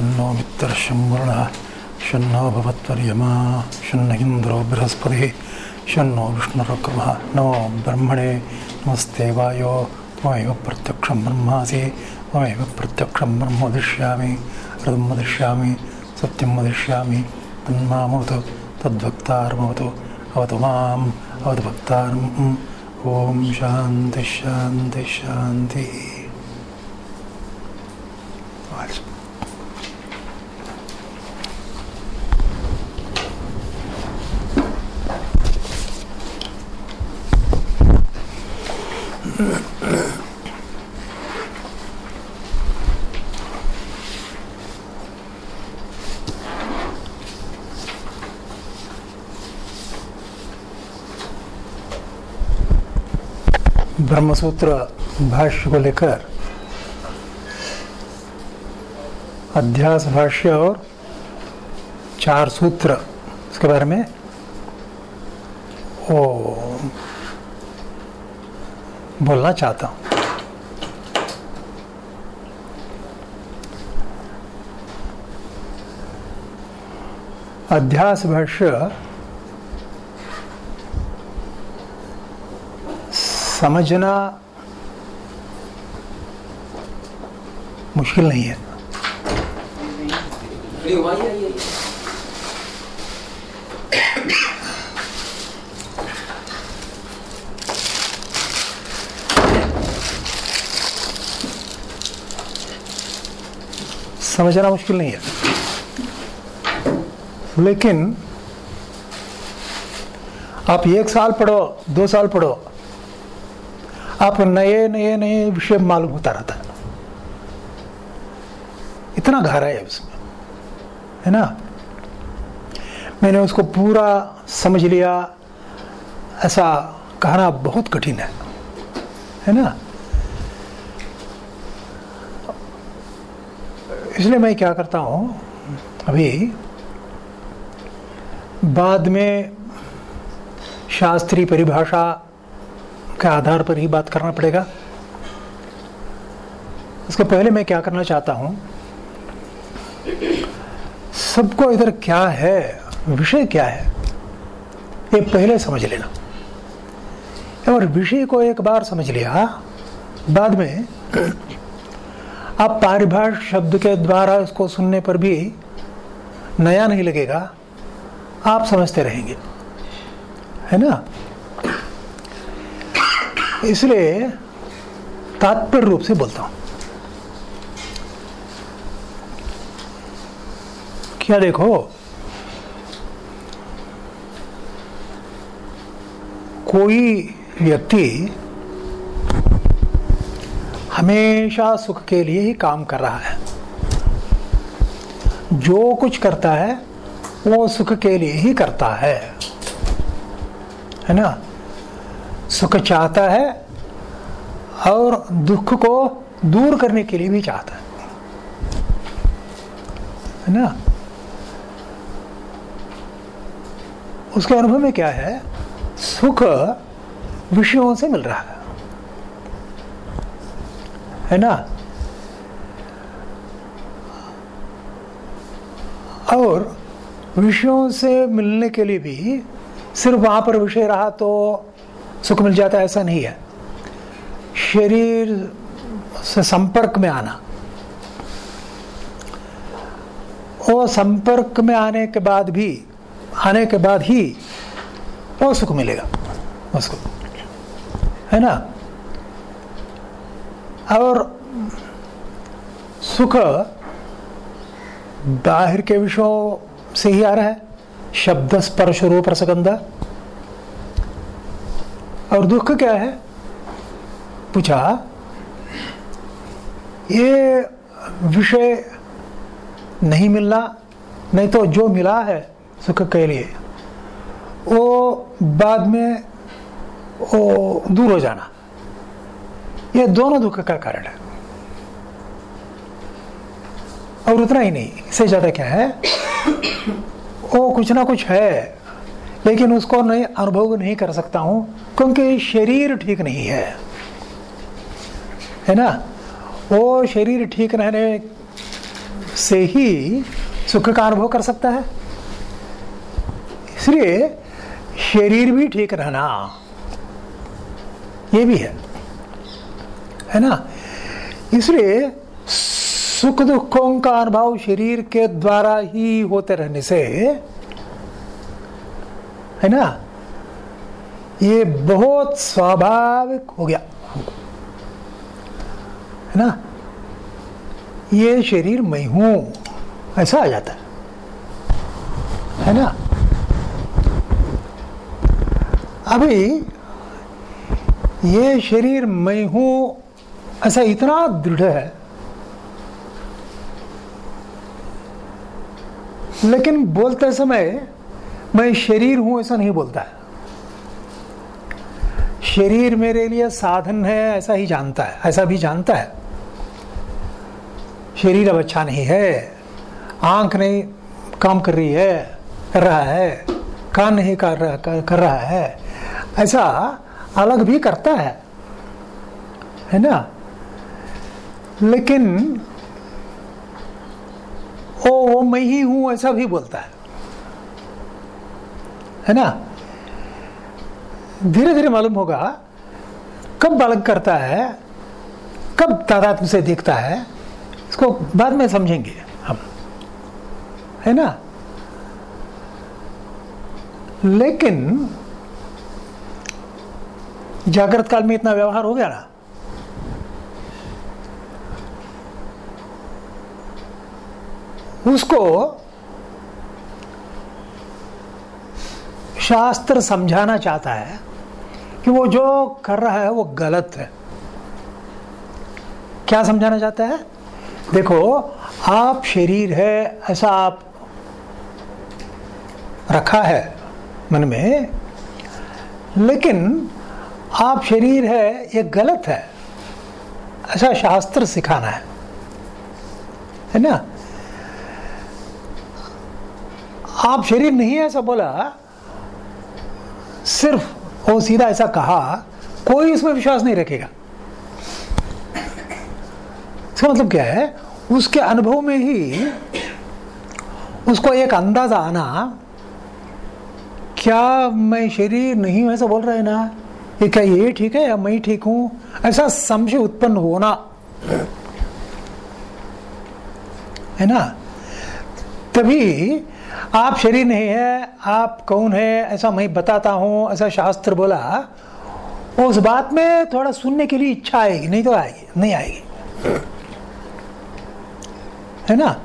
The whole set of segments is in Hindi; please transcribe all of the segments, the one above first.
शन्नो मित्रशं वरुणः शन्नो भवत्वर्यमा शन्न इन्द्रो बृहस्पतिः। शन्नो नमो ब्रह्मणे। नमस्ते वायो। त्वमेव प्रत्यक्षं ब्रह्मासि। त्वमेव प्रत्यक्षं ब्रह्म वदिष्यामि। हृदं वदिष्यामि। सत्यं वदिष्यामि। तन्मामवतु। तद्भक्तारमवतु। अवतु माम्। अवतु ॐ शान्ति शान्ति, शान्तिः। ब्रह्मसूत्र भाष्य को लेकर अध्यास भाष्य और चार सूत्र इसके बारे में वो बोलना चाहता हूँ। अध्यास भाष्य समझना मुश्किल नहीं है। समझना मुश्किल नहीं है। लेकिन आप एक साल पढ़ो, दो साल पढ़ो आप नए नए नए विषय मालूम होता रहता है। इतना गहरा है उसमें, है ना? मैंने उसको पूरा समझ लिया। ऐसा कहना बहुत कठिन है है ना? इसलिए मैं क्या करता हूँ, अभी बाद में शास्त्रीय परिभाषा के आधार पर ही बात करना पड़ेगा। इसके पहले मैं क्या करना चाहता हूँ? सबको इधर क्या है? विषय क्या है? ये पहले समझ लेना। और विषय को एक बार समझ लिया, बाद में आप पारिभाष शब्द के द्वारा इसको सुनने पर भी नया नहीं लगेगा, आप समझते रहेंगे। है ना? इसलिए तात्पर्य रूप से बोलता हूँ। क्या देखो? कोई व्यक्ति हमेशा सुख के लिए ही काम कर रहा है। जो कुछ करता है, वो सुख के लिए ही करता है। है ना? सुख चाहता है और दुख को दूर करने के लिए भी चाहता है। है ना? उसके अनुभव में क्या है? सुख विषयों से मिल रहा है। है ना? और विषयों से मिलने के लिए भी सिर्फ़ वहाँ पर विषय रहा तो सुख मिल जाता है, ऐसा नहीं है। शरीर से संपर्क में आना। वो संपर्क में आने के बाद भी, आने के बाद ही वो सुख मिलेगा, उसको। है ना? और सुख बाहर के विषयों से ही आ रहा है। शब्द स्पर्श रूप रसगंध। और दुख क्या है? पूछा। ये विषय नहीं मिलना, नहीं तो जो मिला है सुख के लिए, वो बाद में वो दूर हो जाना। ये दोनों दुख का कारण है। और उतना ही नहीं, इससे ज़्यादा क्या है? वो कुछ ना कुछ है। लेकिन उसको नहीं अनुभव नहीं कर सकता हूँ, क्योंकि शरीर ठीक नहीं है। है ना? वो शरीर ठीक रहने से ही सुख का अनुभव कर सकता है। इसलिए शरीर भी ठीक रहना, ये भी है। है ना? इसलिए सुख दुखों का अनुभव शरीर के द्वारा ही होते रहने से है ना? ये बहुत स्वाभाविक हो गया। है ना? ये शरीर मैं हूँ, ऐसा आ जाता है। है ना? अभी ये शरीर मैं हूँ, ऐसा इतना दृढ़ है। लेकिन बोलते समय मैं शरीर हूँ ऐसा नहीं बोलता है। शरीर मेरे लिए साधन है ऐसा ही जानता है ऐसा भी जानता है। शरीर अब अच्छा नहीं है आँख नहीं काम कर रही है कर रहा है कान नहीं कर रहा कर, रहा है ऐसा अलग भी करता है है ना? लेकिन ओ वो मैं ही हूँ ऐसा भी बोलता है। है ना? धीरे धीरे मालूम होगा, कब बालक करता है, कब तादाद से देखता है, इसको बाद में समझेंगे हम। है ना? लेकिन, जागृत काल में इतना व्यवहार हो गया ना? उसको शास्त्र समझाना चाहता है कि वो जो कर रहा है वो गलत है। क्या समझाना चाहता है? देखो, आप शरीर है, ऐसा आप रखा है मन में, लेकिन आप शरीर है, ये गलत है। ऐसा शास्त्र सिखाना है। है ना? आप शरीर नहीं है, ऐसा बोला सिर्फ़ वो सीधा ऐसा कहा, कोई इसमें विश्वास नहीं रखेगा। इसका मतलब क्या है? उसके अनुभव में ही उसको एक अंदाज़ा आना, क्या मैं शरीर नहीं हूँ, ऐसा बोल रहे ना? ये क्या ये ठीक है या मैं ठीक हूँ? ऐसा संशय उत्पन्न होना। है ना? तभी आप शरीर नहीं है, आप कौन है, ऐसा मैं बताता हूँ, ऐसा शास्त्र बोला, उस बात में थोड़ा सुनने के लिए इच्छा आएगी, नहीं तो आएगी, नहीं आएगी। है ना?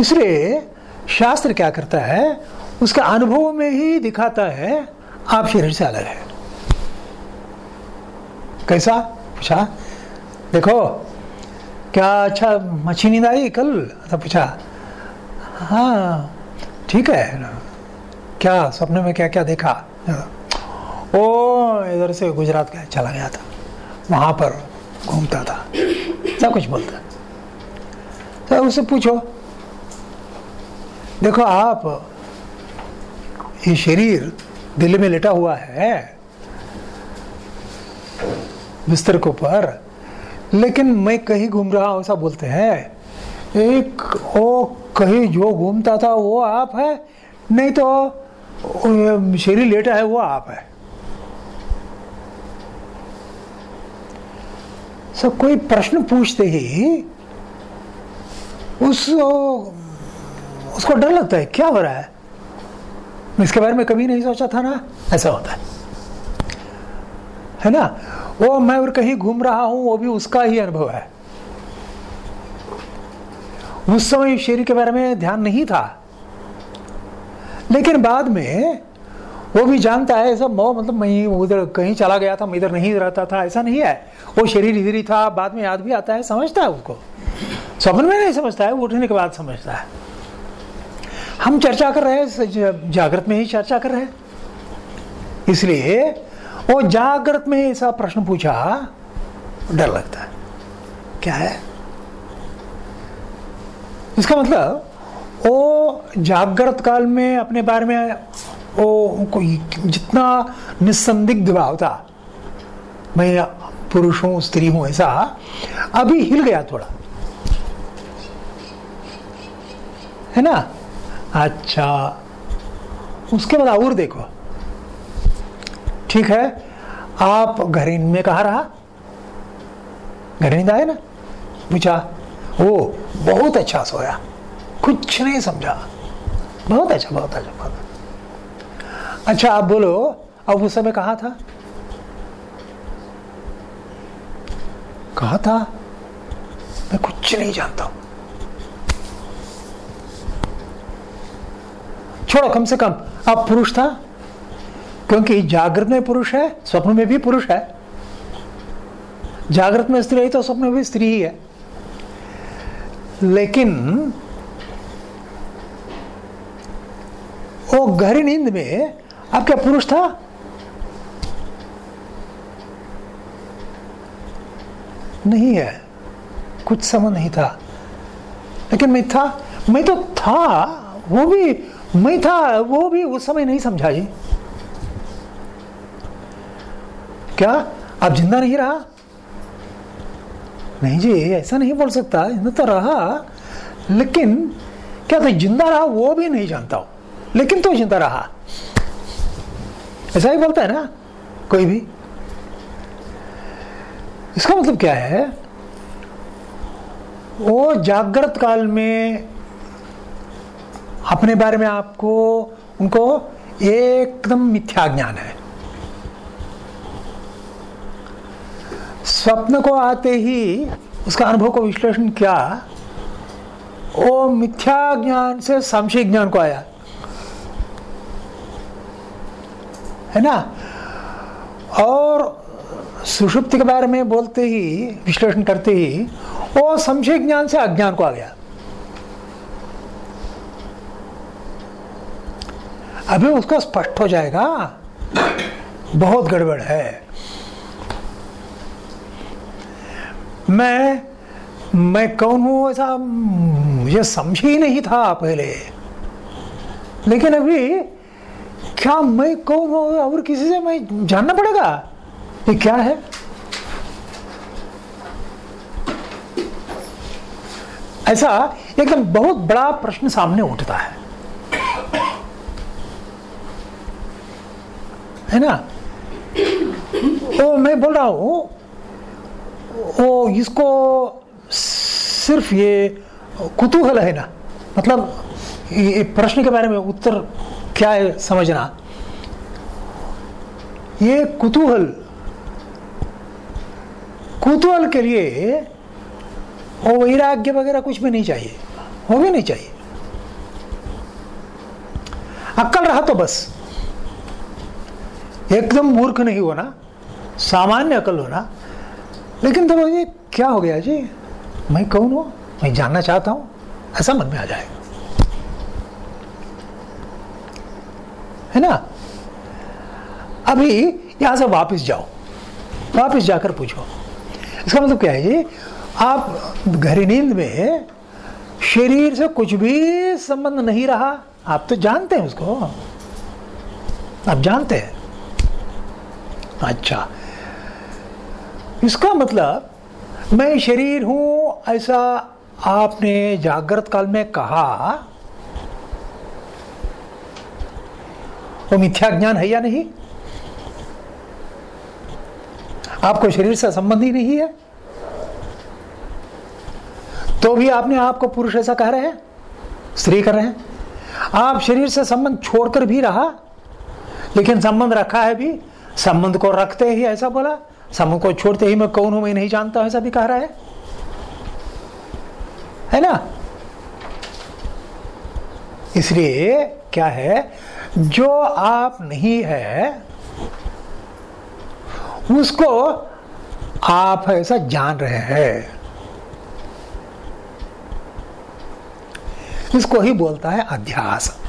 इसलिए शास्त्र क्या करता है, उसका अनुभव में ही दिखाता है, आप शरीर से अलग है। कैसा? पूछा। देखो, क्या अच्छा मच्छी नींद आई कल? पूछा हाँ ठीक है। ना क्या, सपने में क्या क्या देखा? ओ, इधर से गुजरात गया, चला गया था। वहाँ पर घूमता था। सब कुछ बोलता तो उससे पूछो, देखो आप, ये शरीर दिल्ली में लेटा हुआ है, बिस्तर के ऊपर, लेकिन मैं कहीं घूम रहा हूँ, ऐसा बोलते हैं। एक ओ कहीं जो घूमता था वो आप है? नहीं तो शरीर लेटा है वो आप है। सब कोई प्रश्न पूछते ही उस, उसको डर लगता है, क्या हो रहा है? इसके बारे में कभी नहीं सोचा था ना? ऐसा होता है। है ना? वो मैं और कहीं घूम रहा हूँ, वो भी उसका ही अनुभव है। उस समय शरीर के बारे में ध्यान नहीं था। लेकिन बाद में वो भी जानता है, ऐसा मो मतलब मैं उधर कहीं चला गया था, मैं इधर नहीं रहता था, ऐसा नहीं है। वो शरीर इधर ही था, बाद में याद भी आता है, समझता है उसको स्वप्न में नहीं समझता है उठने के बाद समझता है। हम चर्चा कर रहे हैं जागृत में ही चर्चा कर रहे हैं। इसलिए वो जागृत में ऐसा प्रश्न पूछा, डर लगता है। क्या है? इसका मतलब वो जागृत काल में अपने बारे में वो जितना निसंदिग्ध भाव था, मैं पुरुष हूँ स्त्री हूँ ऐसा, अभी हिल गया थोड़ा। है ना? अच्छा उसके बाद और देखो। ठीक है? आप घर में कहा रहा? घर आए ना? पूछा। ओ बहुत अच्छा सोया। कुछ नहीं समझा। बहुत अच्छा बहुत अच्छा बहुत अच्छा। अच्छा आप बोलो अब उस समय कहा था? कहा था? मैं कुछ नहीं जानता हूँ। छोड़ो, कम से कम अब पुरुष था? क्योंकि जागृत में पुरुष है, स्वप्न में भी पुरुष है। जागृत में स्त्री है तो स्वप्न में भी स्त्री ही है। लेकिन वो गहरी नींद में अब क्या पुरुष था? नहीं है। कुछ समय नहीं था। लेकिन मैं था। मैं तो था। वो भी, मैं था। वो भी उस समय नहीं समझा जी क्या? आप ज़िंदा नहीं रहा? नहीं जी, ऐसा नहीं बोल सकता ज़िंदा तो रहा। लेकिन, क्या तो ज़िंदा रहा, वो भी नहीं जानता हूँ। लेकिन तो ज़िंदा रहा। ऐसा ही बोलता है ना, कोई भी। इसका मतलब क्या है? वो जागृत काल में अपने बारे में आपको, उनको एकदम मिथ्या ज्ञान है। स्वप्न को आते ही उसका अनुभव को विश्लेषण किया वो मिथ्या ज्ञान से संशय ज्ञान को आया। है ना? और सुषुप्ति के बारे में बोलते ही, विश्लेषण करते ही वो संशय ज्ञान से अज्ञान को आ गया। अभी उसको स्पष्ट हो जाएगा, बहुत गड़बड़ है। मैं मैं कौन हूँ ऐसा? मुझे समझ ही नहीं था पहले। लेकिन अभी, क्या मैं कौन हूँ और किसी से मैं जानना पड़ेगा? ये क्या है? ऐसा एकदम बहुत बड़ा प्रश्न सामने उठता है। है ना? तो मैं बोल रहा हूँ वो इसको सिर्फ़ ये कुतूहल है ना? मतलब ये प्रश्न के बारे में उत्तर क्या है समझना? ये कुतूहल कुतूहल के लिए वो वैराग्य वगैरह कुछ भी नहीं चाहिए। वो भी नहीं चाहिए। अक्कल रहा तो बस। एकदम मूर्ख नहीं होना। सामान्य अकल होना। लेकिन तो ये क्या हो गया जी? मैं कौन हूँ? मैं जानना चाहता हूँ। ऐसा मन में आ जाएगा है ना? अभी यहाँ से वापस जाओ। वापस जाकर पूछो। इसका मतलब क्या है जी? आप गहरी नींद में शरीर से कुछ भी संबंध नहीं रहा। आप तो जानते हैं उसको। आप जानते हैं। अच्छा। इसका मतलब मैं शरीर हूँ, ऐसा आपने जागृत काल में कहा। वो मिथ्या ज्ञान है या नहीं? आपको शरीर से संबंध ही नहीं है। तो भी आपने आपको पुरुष ऐसा कह रहे हैं? स्त्री कर रहे हैं? आप शरीर से संबंध छोड़कर भी रहा, लेकिन संबंध रखा है भी, संबंध को रखते ही ऐसा बोला संबंध को छोड़ते ही मैं कौन हूँ, मैं नहीं जानता ऐसा भी कह रहा है। है ना? इसलिए क्या है? जो आप नहीं है, उसको आप ऐसा जान रहे हैं। इसको ही बोलता है अध्यास।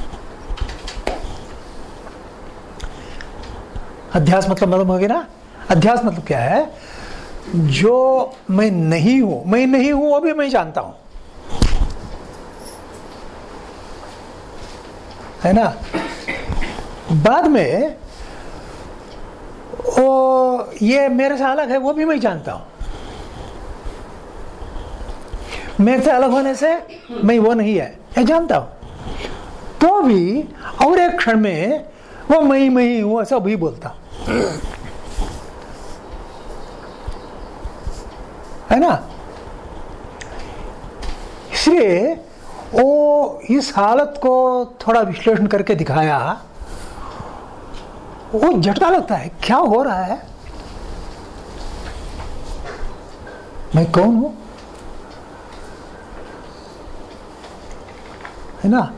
अध्यास मतलब मालूम हो गया ना? अध्यास मतलब क्या है? जो मैं नहीं हूँ, मैं नहीं हूँ, वो भी मैं जानता हूँ। है ना? बाद में, वो ये मेरे से अलग है, वो भी मैं जानता हूँ। मेरे से अलग होने से मैं वो नहीं है, ये जानता हूँ। तो भी और एक क्षण में वो मैं मैं ही हूँ, ऐसा भी बोलता है। ना? इसलिए वो इस हालत को थोड़ा विश्लेषण करके दिखाया। वो झटका लगता है, क्या हो रहा है? मैं कौन हूँ? है ना?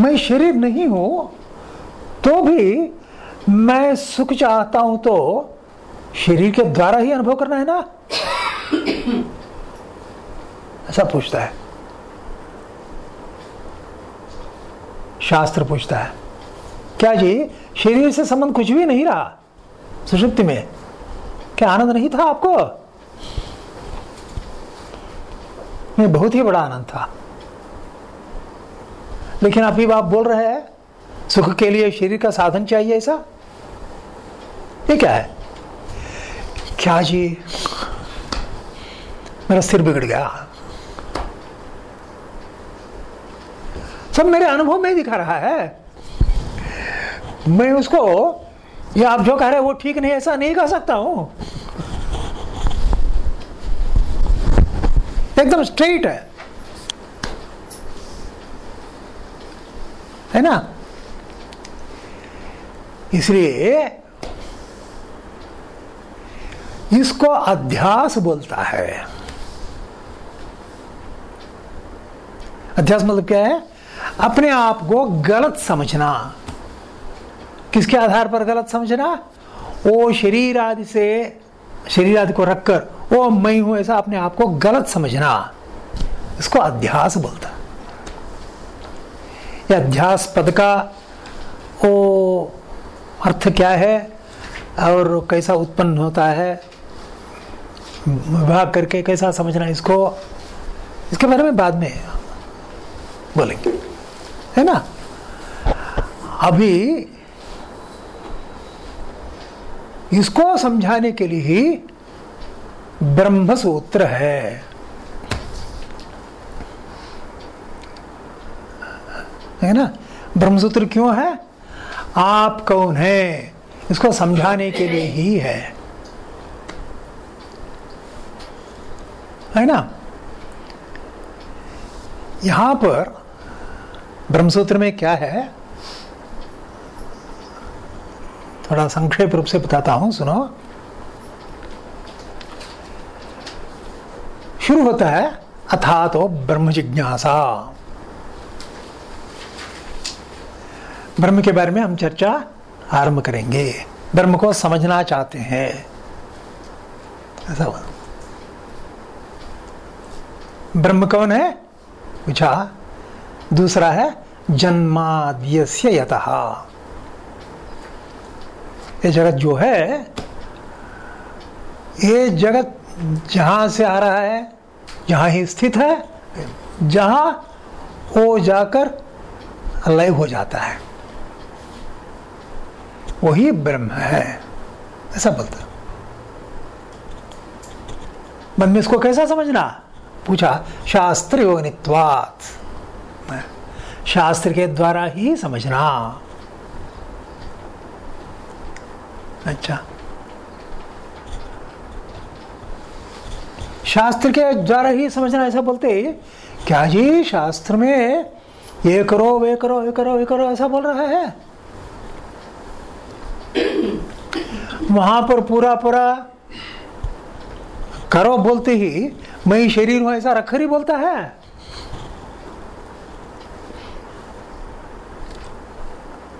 मैं शरीर नहीं हूँ तो भी मैं सुख चाहता हूँ तो शरीर के द्वारा ही अनुभव करना है ना? ऐसा पूछता है। शास्त्र पूछता है। क्या जी, शरीर से संबंध कुछ भी नहीं रहा? सुषुप्ति में। क्या आनंद नहीं था आपको? नहीं, बहुत ही बड़ा आनंद था। लेकिन अभी आप बोल रहे हैं, सुख के लिए शरीर का साधन चाहिए ऐसा? ये क्या है? क्या जी मेरा सिर बिगड़ गया। सब मेरे अनुभव में दिखा रहा है। मैं उसको, ये आप जो कह रहे हैं वो ठीक नहीं, ऐसा नहीं कह सकता हूँ। एकदम स्ट्रेट है। है ना? इसलिए इसको अध्यास बोलता है। अध्यास मतलब क्या है? अपने आप को गलत समझना। किसके आधार पर गलत समझना? वो शरीर आदि से, शरीर आदि को रखकर वो मैं हूँ ऐसा अपने आप को गलत समझना। इसको अध्यास बोलता ये अध्यास पद का वो अर्थ क्या है? और कैसा उत्पन्न होता है? विभाग करके कैसा समझना इसको? इसके बारे में बाद में बोलेंगे। है ना? अभी इसको समझाने के लिए ही ब्रह्म सूत्र है। है ना? ब्रह्मसूत्र क्यों है? आप कौन है? इसको समझाने के लिए ही है। है ना? यहाँ पर ब्रह्मसूत्र में क्या है? थोड़ा संक्षेप रूप से बताता हूँ, सुनो। शुरू होता है अथा तो ब्रह्म जिज्ञासा ब्रह्म के बारे में हम चर्चा आरंभ करेंगे। ब्रह्म को समझना चाहते हैं। ऐसा ब्रह्म कौन है? पूछा। दूसरा है, जन्माद्यस्य यतः। ये जगत जो है, ये जगत जहाँ से आ रहा है, जहाँ ही स्थित है, जहाँ वो जाकर लय हो जाता है। वही ब्रह्म है, ऐसा बोलता मन में इसको कैसा समझना? पूछा शास्त्र योनित्वात शास्त्र के द्वारा ही समझना। अच्छा। शास्त्र के द्वारा ही समझना, ऐसा बोलते क्या जी शास्त्र में ये करो, वे करो ये करो ये करो, ऐसा बोल रहा है? वहाँ पर पूरा पूरा करो बोलते ही, मैं शरीर हूँ, ऐसा रखकर ही बोलता है?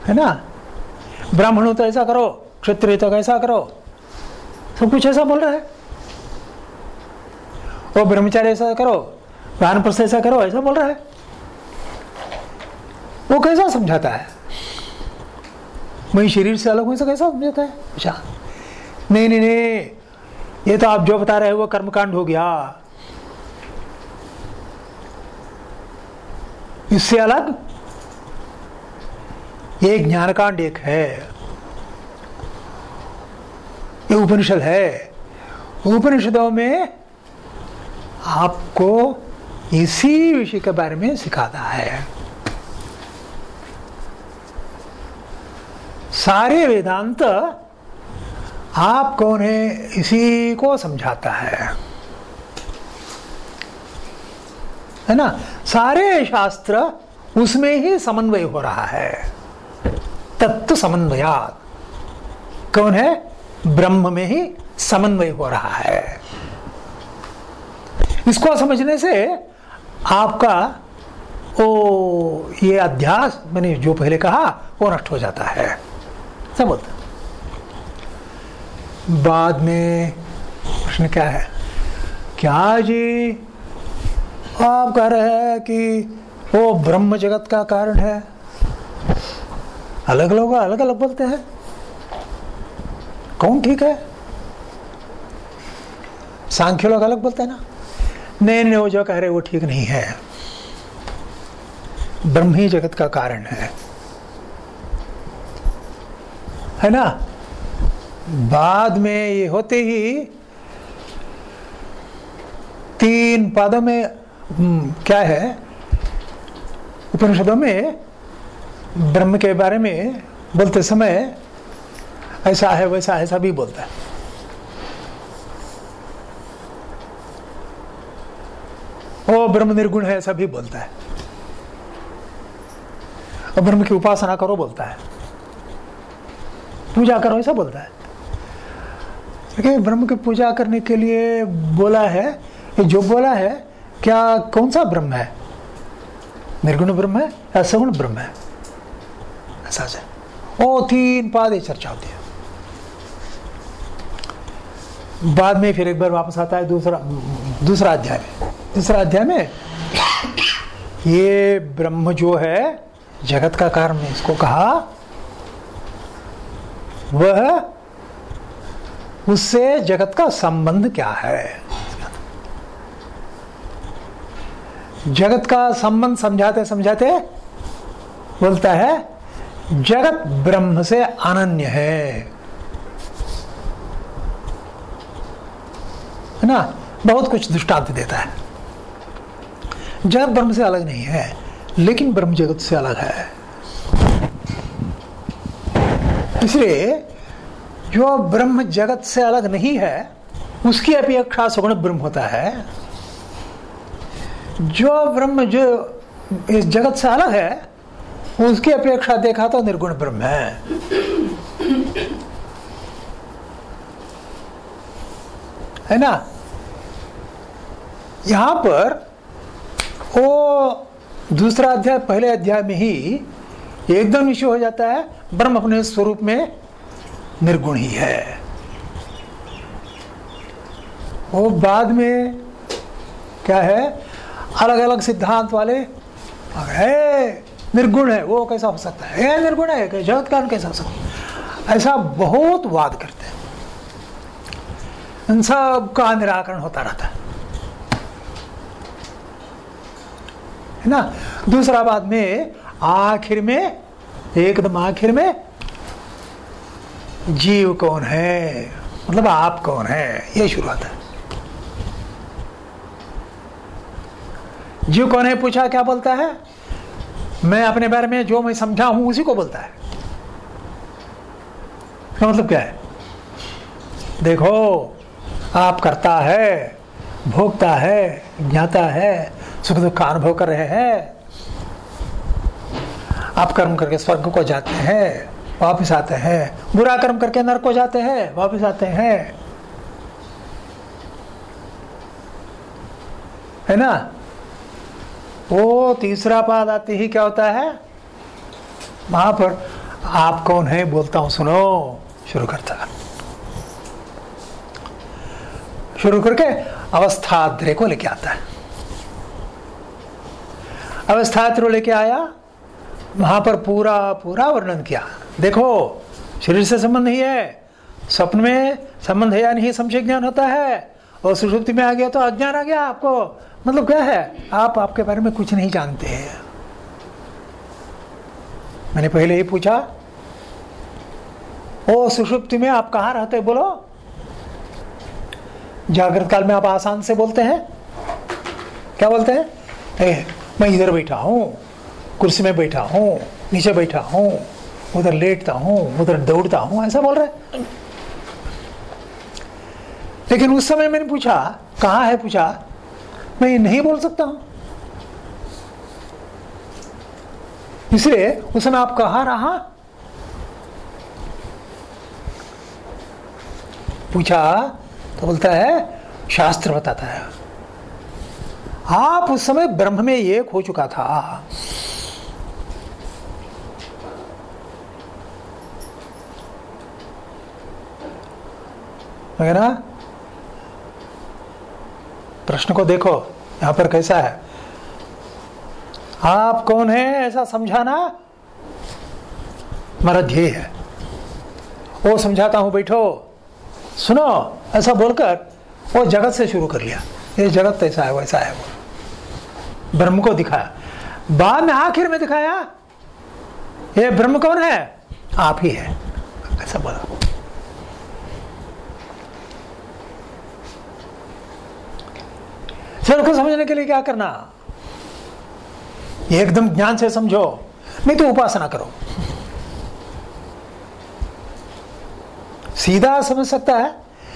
है ना? ब्राह्मण हो तो ऐसा करो, क्षत्रिय तो ऐसा करो। सब कुछ ऐसा बोल रहा है। वो ब्रह्मचारी ऐसा करो वानप्रस्थ ऐसा करो, ऐसा बोल रहा है। वो कैसा समझाता है? मैं शरीर से अलग हूँ कैसा समझाता है? अच्छा। नहीं नहीं नहीं। ये तो आप जो बता रहे हो, वो कर्मकांड हो गया। इससे अलग ये ज्ञानकांड एक है। ये उपनिषद है। उपनिषदों में आपको इसी विषय के बारे में सिखाता है। सारे वेदांत आपको उन्हें इसी को समझाता है। है ना? सारे शास्त्र उसमें ही समन्वय हो रहा है। तत्व समन्वयात कौन है? ब्रह्म में ही समन्वय हो रहा है। इसको समझने से आपका, ओ, ये अध्यास, मैंने जो पहले कहा, वो नष्ट हो जाता है। सब बाद में प्रश्न क्या है? क्या जी आप कह रहे हैं कि वो ब्रह्म जगत का कारण है? अलग लोग अलग अलग बोलते हैं। कौन ठीक है? सांख्य लोग अलग बोलते हैं ना। नहीं नहीं वो जो कह रहे, वो ठीक नहीं है। ब्रह्म ही जगत का कारण है। है ना? बाद में ये होते ही तीन पदों में क्या है? उपनिषदों में ब्रह्म के बारे में बोलते समय ऐसा है, वैसा ऐसा भी बोलता है। वो ब्रह्म निर्गुण है ऐसा भी बोलता है। और ब्रह्म की उपासना करो, बोलता है। पूजा करो, ऐसा बोलता है। देखिए ब्रह्म की पूजा करने के लिए बोला है, ये जो बोला है, क्या कौन सा ब्रह्म है? निर्गुण ब्रह्म है या सगुण ब्रह्म है? से ओ तीन पाद चर्चा होती है। बाद में फिर एक बार वापस आता है दूसरा दूसरा अध्याय में। दूसरा अध्याय में ये ब्रह्म जो है, जगत का कारण में इसको कहा, वह उससे जगत का संबंध क्या है? जगत का संबंध समझाते समझाते बोलता है जगत ब्रह्म से अनन्य है। ना? बहुत कुछ दृष्टांत देता है। जगत ब्रह्म से अलग नहीं है, लेकिन ब्रह्म जगत से अलग है। इसलिए जो ब्रह्म जगत से अलग नहीं है, उसकी अपेक्षा सगुण ब्रह्म होता है। जो ब्रह्म जो इस जगत से अलग है उसकी अपेक्षा देखा तो निर्गुण ब्रह्म है। है ना? यहाँ पर वो दूसरा अध्याय, पहले अध्याय में ही एकदम विषय हो जाता है, ब्रह्म अपने स्वरूप में निर्गुण ही है। वो बाद में क्या है? अलग अलग सिद्धांत वाले निर्गुण है वो कैसा हो सकता है? ए, निर्गुण है जगत कारण कैसा हो सकता है? ऐसा बहुत वाद करते हैं। इन सब का निराकरण होता रहता है। है ना? दूसरा बाद में आखिर में एकदम आखिर में जीव कौन है? मतलब आप कौन है? ये शुरू होता है। जीव कौन है पूछा क्या बोलता है? मैं अपने बारे में जो मैं समझा हूँ, उसी को बोलता है। क्या मतलब क्या है? देखो, आप करता है, भोगता है, ज्ञाता है सुख दुख का अनुभव कर रहे हैं। आप कर्म करके स्वर्ग को जाते हैं, वापस आते हैं। बुरा कर्म करके नरक को जाते हैं, वापस आते हैं। है ना? वो तीसरा पाद आते ही क्या होता है? वहाँ पर आप कौन है बोलता हूँ, सुनो, शुरू करता शुरू करके अवस्थाद्रे को लेके आता है। अवस्थात्र लेके आया, वहाँ पर पूरा पूरा वर्णन किया। देखो, शरीर से संबंध नहीं है, स्वप्न में संबंध है या नहीं, संशय ज्ञान होता है, और सुषुप्ति में आ गया तो अज्ञान आ गया आपको। मतलब क्या है? आप आपके बारे में कुछ नहीं जानते हैं। मैंने पहले ही पूछा ओ सुषुप्ति में आप कहा रहते बोलो। जागृत काल में आप आसान से बोलते हैं। क्या बोलते हैं? ए, मैं इधर बैठा हूँ कुर्सी में बैठा हूँ नीचे बैठा हूँ उधर लेटता हूँ उधर दौड़ता हूँ ऐसा बोल रहे लेकिन उस समय मैंने पूछा कहा है पूछा? मैं ये नहीं बोल सकता हूँ। इसलिए उस समय आप कहा रहा, पूछा तो बोलता है, शास्त्र बताता है। आप उस समय ब्रह्म में एक हो चुका था। ना? प्रश्न को देखो, यहाँ पर कैसा है? आप कौन है ऐसा समझाना? हमारा ध्येय है। वो समझाता हूँ, बैठो। सुनो, ऐसा बोलकर वो जगत से शुरू कर लिया। ये जगत ऐसा है, वैसा है वो। ब्रह्म को दिखाया। बाद में आखिर में दिखाया? ये ब्रह्म कौन है? आप ही है। ऐसा बोला। सर को समझने के लिए क्या करना? एकदम ज्ञान से समझो, नहीं तो उपासना करो। सीधा समझ सकता है,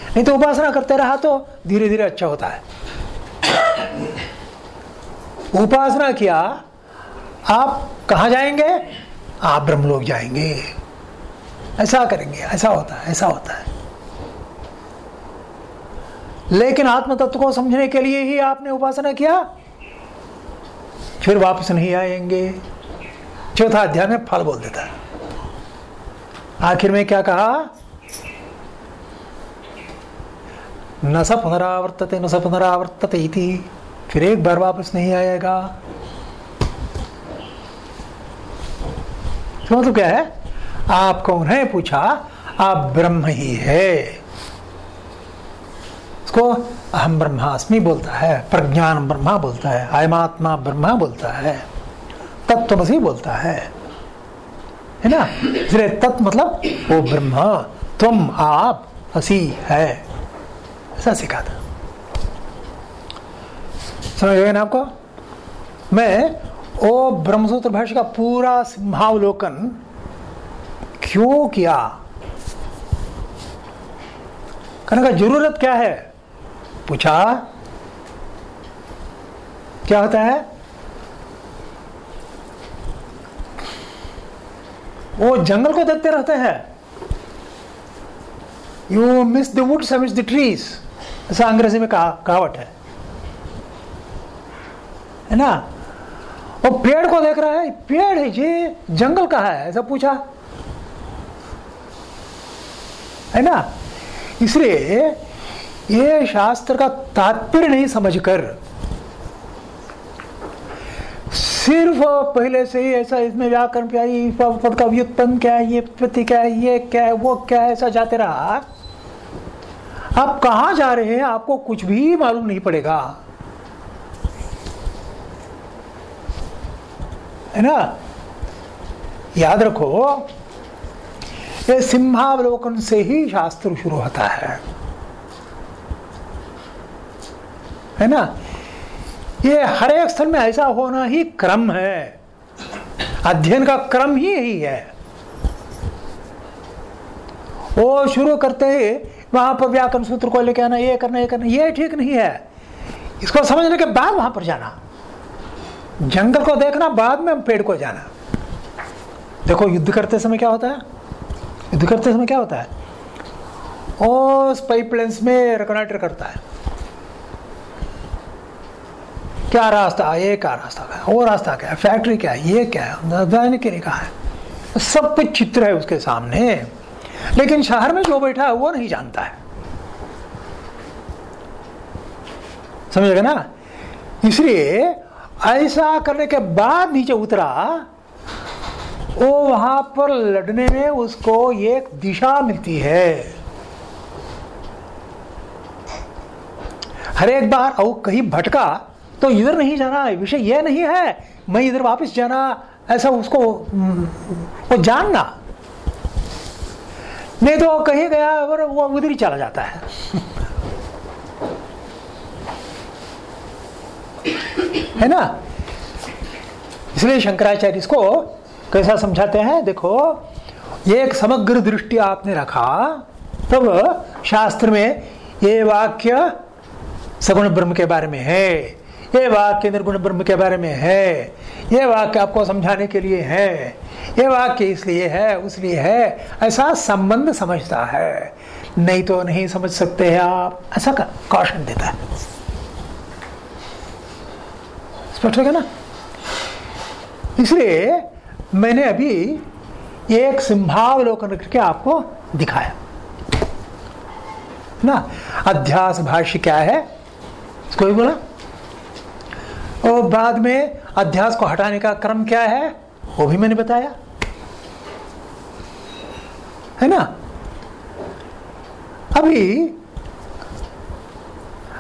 नहीं तो उपासना करते रहा तो धीरे धीरे अच्छा होता है। उपासना किया, आप कहा जाएँगे? आप ब्रह्मलोक जाएँगे। ऐसा करेंगे, ऐसा होता है, ऐसा होता है। लेकिन आत्म तत्व को समझने के लिए ही आपने उपासना किया। फिर वापस नहीं आएँगे। चौथा अध्याय में फल बोल देता है। आखिर में क्या कहा? न स पुनरावर्तते, न स पुनरावर्तते इति। फिर एक बार वापस नहीं आएगा। तो मतलब क्या है? आप कौन है? पूछा, आप ब्रह्म ही है। उसको अहम ब्रह्मास्मि बोलता है, प्रज्ञान ब्रह्मा बोलता है, आयमात्मा ब्रह्मा बोलता है तत्वसी बोलता है। है ना? इसलिए तत्व मतलब वो ब्रह्म तुम आप, असी है। ऐसा सिखा था। समझ गए ना आपको? मैं ओ ब्रह्मसूत्र भाष्य का पूरा सिंहावलोकन क्यों किया? कहने का ज़रूरत क्या है? पूछा? क्या होता है? वो जंगल को देखते रहते हैं। You miss the woods miss the trees ऐसा अंग्रेज़ी में कहा कहावट है। है ना? वो पेड़ को देख रहा है, पेड़ है ये जंगल कहा है, ऐसा पूछा। है ना? इसलिए ये शास्त्र का तात्पर्य नहीं समझकर सिर्फ़ पहले से ही ऐसा इसमें व्याकरण क्या है पद का व्युत्पन्न क्या है, ये प्रति क्या है, ये क्या है, वो क्या है, ऐसा जाते रहा। आप कहा जा रहे हैं, आपको कुछ भी मालूम नहीं पड़ेगा। है ना? याद रखो, ये सिंहावलोकन से ही शास्त्र शुरू होता है। है ना? ये हर एक स्थल में ऐसा होना ही क्रम है। अध्ययन का क्रम ही यही है। वो शुरू करते ही वहाँ पर व्याकरण सूत्र को लेके आना, ये करना ये करना, ये ठीक नहीं है। इसको समझने के बाद वहाँ पर जाना। जंगल को देखना, बाद में पेड़ को जाना। देखो, युद्ध करते समय क्या होता है? युद्ध करते समय क्या होता है? उस में रिकॉनाइटर करता है। क्या रास्ता? ये क्या रास्ता क्या वो रास्ता क्या है? फैक्ट्री क्या है? ये क्या है? के लिए कहा है? सब कुछ चित्र है उसके सामने। लेकिन शहर में जो बैठा है, वो नहीं जानता है। समझेगा ना? इसलिए ऐसा करने के बाद नीचे उतरा, वो वहाँ पर लड़ने में उसको एक दिशा मिलती है। हर एक बार वो कहीं भटका तो इधर नहीं जाना, विषय यह नहीं है, मैं इधर वापस जाना, ऐसा उसको वो जानना। नहीं तो कहीं गया, और वो उधर ही चला जाता है। है ना? इसलिए शंकराचार्य इसको कैसा समझाते हैं? देखो, एक समग्र दृष्टि आपने रखा, तब शास्त्र में ये वाक्य सगुण ब्रह्म के बारे में है। ये वाक्य निर्गुण ब्रह्म के बारे में है। ये वाक्य आपको समझाने के लिए है। ये वाक्य इसलिए है, उसलिए है। ऐसा संबंध समझता है। नहीं तो नहीं समझ सकते हैं आप। ऐसा कौशन देता है। स्पष्ट हो गया ना? इसलिए मैंने अभी एक संभावलोकन करके आपको दिखाया। ना? अध्यास भाष्य क्या है? कोई बोला? और बाद में अध्यास को हटाने का क्रम क्या है? वो भी मैंने बताया। है ना? अभी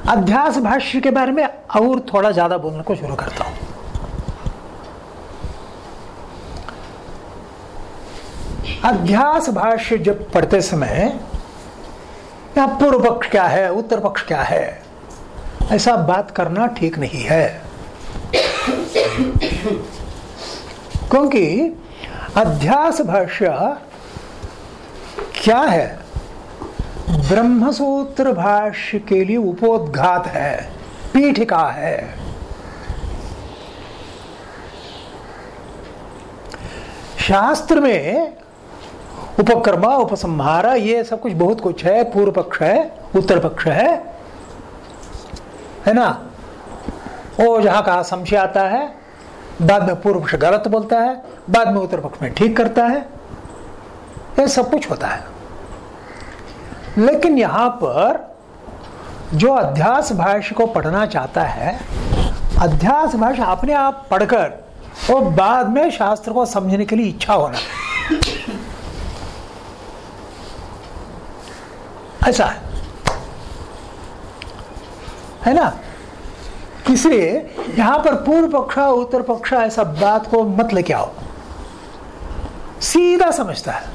अध्यास भाष्य के बारे में और थोड़ा ज़्यादा बोलने को शुरू करता हूँ। अध्यास भाष्य जब पढ़ते समय या पूर्व पक्ष क्या है, उत्तर पक्ष क्या है, ऐसा बात करना ठीक नहीं है। क्योंकि अध्यास भाष्य क्या है? ब्रह्मसूत्र भाष्य के लिए उपोदघात है, पीठिका है। शास्त्र में उपक्रमा, उपसंहार, ये सब कुछ बहुत कुछ है, पूर्व पक्ष है, उत्तर पक्ष है है ना? वो जहाँ कहा संशय आता है बाद में पूर्व पक्ष गलत बोलता है, बाद में उत्तर पक्ष में ठीक करता है। ये सब कुछ होता है। लेकिन यहाँ पर जो अध्यास भाष्य को पढ़ना चाहता है, अध्यास भाष्य अपने आप पढ़कर और बाद में शास्त्र को समझने के लिए इच्छा होना। ऐसा है। है ना? इसलिए यहाँ पर पूर्व पक्ष उत्तर पक्ष ऐसा बात को मत लेके आओ। सीधा समझता है।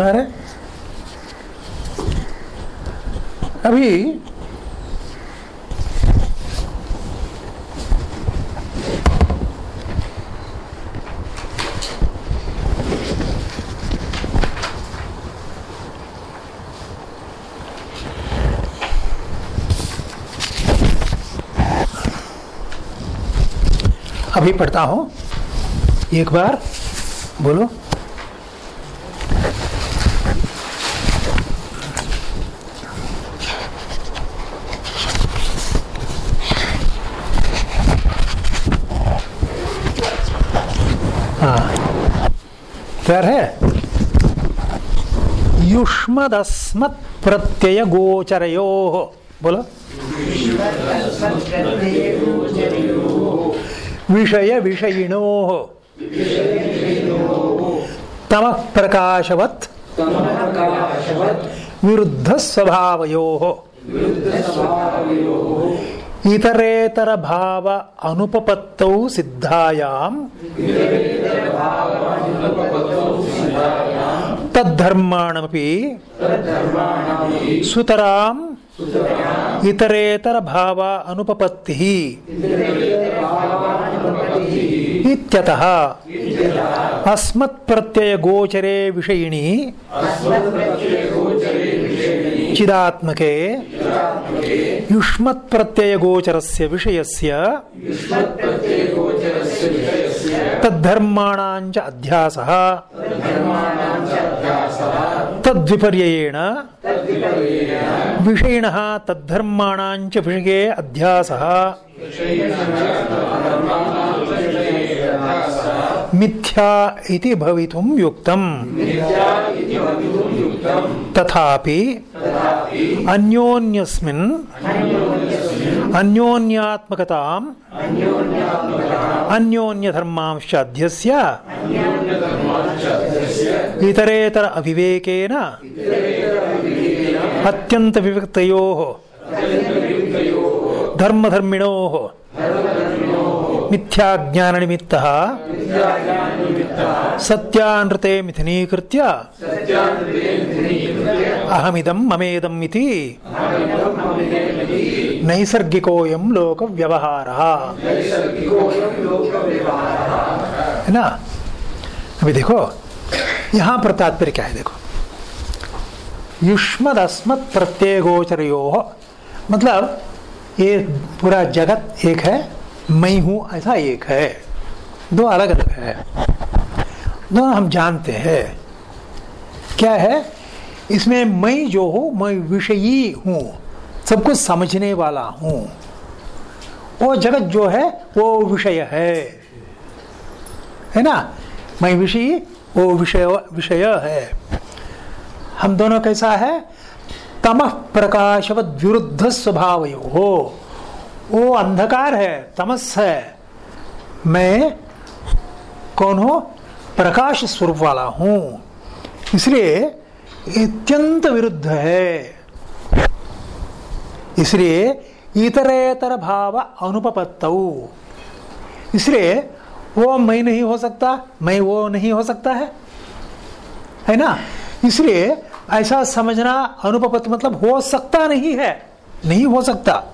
अरे, अभी अभी पढ़ता हूँ। एक बार बोलो। हाँ। तैयार है? युष्मदस्मत् प्रत्यय गोचरयो बोलो। विषय विषयिणो तम प्रकाशवत्। विरुद्ध स्वभावयो इतरेतर भाव अनुपपत्तौ सिद्धायाम। तद्धर्माणमपि। सुतराम। इतरेतर भाव अनुपपत्ति इत्यतः अस्मत् प्रत्यय गोचरे विषयिणी चिदात्मके युष्मत् प्रत्यय तद्धर्माणांच अध्यास। तद्विपर्ययेण विषयिण तद्धर्माणांच विषये अध्यास। मिथ्या इति भवितुं युक्तम्। तथापि अन्योन्यस्मिन् अन्योन्यात्मकताम् अन्योन्यधर्मांश्च अध्यस्य इतरेतर अविवेकेन अत्यंत विविक्तयोः धर्मधर्मिणोः मिथ्याज्ञान निमित्त सत्यानृते मिथुनीकृत्य। अहमिदं ममेदम् इति। लोक व्यवहार है ना? अभी देखो, यहाँ पर तात्पर्य क्या है देखो? युष्मद प्रत्यय गोचरयो मतलब ये पूरा जगत एक है मैं हूँ, ऐसा एक है। दो अलग अलग है। दोनों हम जानते हैं। क्या है? इसमें मैं जो हूँ, मैं विषयी हूँ, सब कुछ समझने वाला हूँ। वो जगत जो है, वो विषय है। है ना? मैं विषयी, वो विषय विषय है। हम दोनों कैसा है? तमह प्रकाशवत विरुद्ध स्वभाव हो वो अंधकार है, तमस है। मैं कौन हो प्रकाश स्वरूप वाला हूँ। इसलिए अत्यंत विरुद्ध है। इसलिए इतरेतर भाव अनुपत्त इसलिए वो मैं नहीं हो सकता, मैं वो नहीं हो सकता है। है ना? इसलिए ऐसा समझना अनुपपत्त मतलब हो सकता नहीं है। नहीं हो सकता।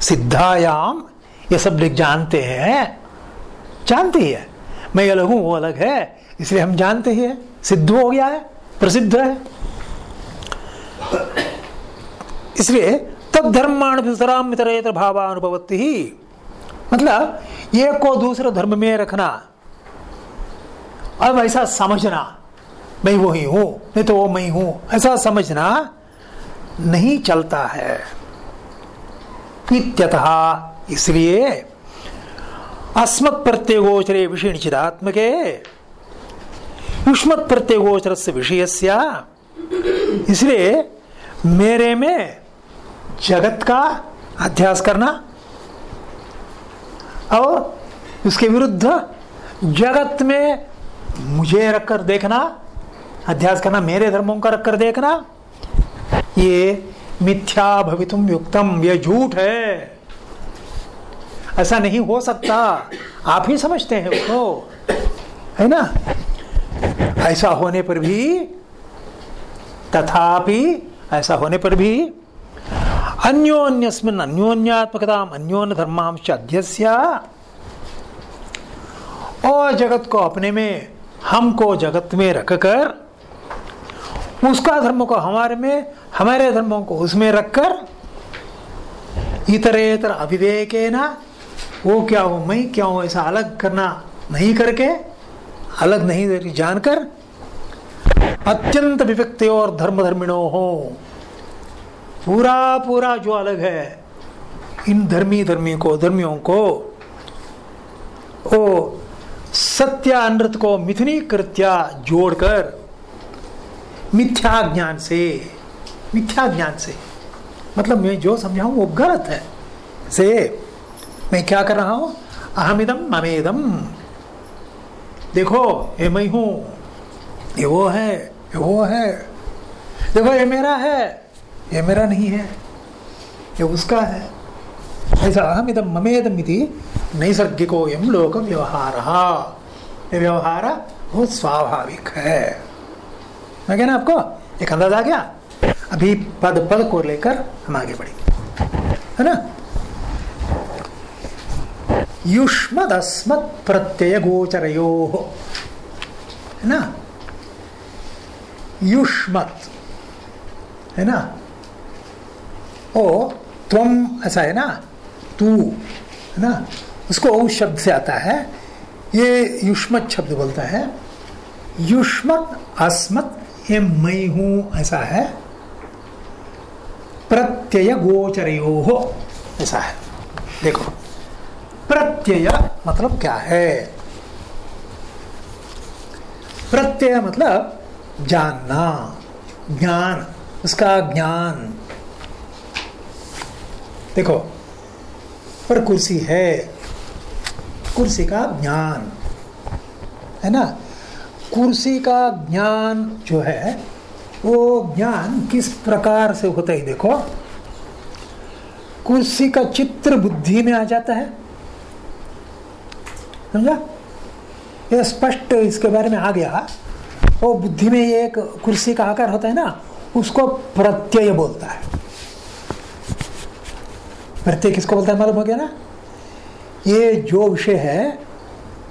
सिद्धायाम, ये सब लोग जानते हैं। जानते ही है। मैं अलग हूँ वो अलग है, इसलिए हम जानते ही है। सिद्ध हो गया है, प्रसिद्ध है। इसलिए तब धर्माण विसराम इतरेतर भावानुभवती ही मतलब एक को दूसरे धर्म में रखना अब ऐसा समझना, मैं वही हूँ, नहीं तो वो मैं हूँ, ऐसा समझना नहीं चलता है। इसलिए अस्मत् प्रत्यगोचरे विषय निश्चितात्मके युष्मत् प्रत्यगोचर से विषय इसलिए मेरे में जगत का अध्यास करना और उसके विरुद्ध जगत में मुझे रखकर देखना, अध्यास करना, मेरे धर्मों का रखकर देखना, ये मिथ्या भवितुम युक्तम, ये झूठ है। ऐसा नहीं हो सकता। आप ही समझते हैं उसको। है ना? ऐसा होने पर भी, तथापि ऐसा होने पर भी, अन्योन्यस्मिन अन्योन्यात्मकता अन्योन्य धर्मांश अध्यस्य, और जगत को अपने में, हमको जगत में रखकर उसका धर्म को हमारे में, हमारे धर्मों को उसमें रखकर इतरे इतरेतर अविवेक ना वो क्या हो, मैं क्या हूँ, ऐसा अलग करना नहीं करके, अलग नहीं जानकर अत्यंत विविक्त और धर्म धर्मिणो हो। पूरा पूरा जो अलग है, इन धर्मी धर्मी को, धर्मियों को ओ सत्य अनृत को मिथुनी कृत्या जोड़कर मिथ्या ज्ञान से मिथ्या ज्ञान से। मतलब मैं जो समझाऊं वो गलत है। से मैं क्या कर रहा हूँ? अहमिदम अमेदम देखो, ये मैं हूँ, ये वो है, ये वो है। देखो, ये मेरा है, ये मेरा नहीं है, ये उसका है। ऐसा अहमिदम ममेदम नैसर्गिको यम लोक व्यवहार ये व्यवहार बहुत स्वाभाविक है। मैं कहना आपको, एक अंदाज आ गया? अभी पद पद को लेकर हम आगे बढ़ेंगे। है ना? युष्मद अस्मत् प्रत्यय गोचरयो है ना? युष्मत। है ना? ओ तुम ऐसा है ना? तू। है ना? उसको उस शब्द से आता है। ये युष्मत शब्द बोलता है। युष्मत, अस्मत ये मैं हूँ, ऐसा है। प्रत्यय गोचरयो हो ऐसा है। देखो, प्रत्यय मतलब क्या है? प्रत्यय मतलब जानना, ज्ञान, उसका ज्ञान। देखो, पर कुर्सी है, कुर्सी का ज्ञान, है ना? कुर्सी का ज्ञान जो है, वो ज्ञान किस प्रकार से होता है, देखो। कुर्सी का चित्र बुद्धि में आ जाता है। समझा? ये स्पष्ट इसके बारे में आ गया। वो बुद्धि में एक कुर्सी का आकार होता है ना, उसको प्रत्यय बोलता है। प्रत्यय किसको बोलता है, मालूम हो गया ना? ये जो विषय है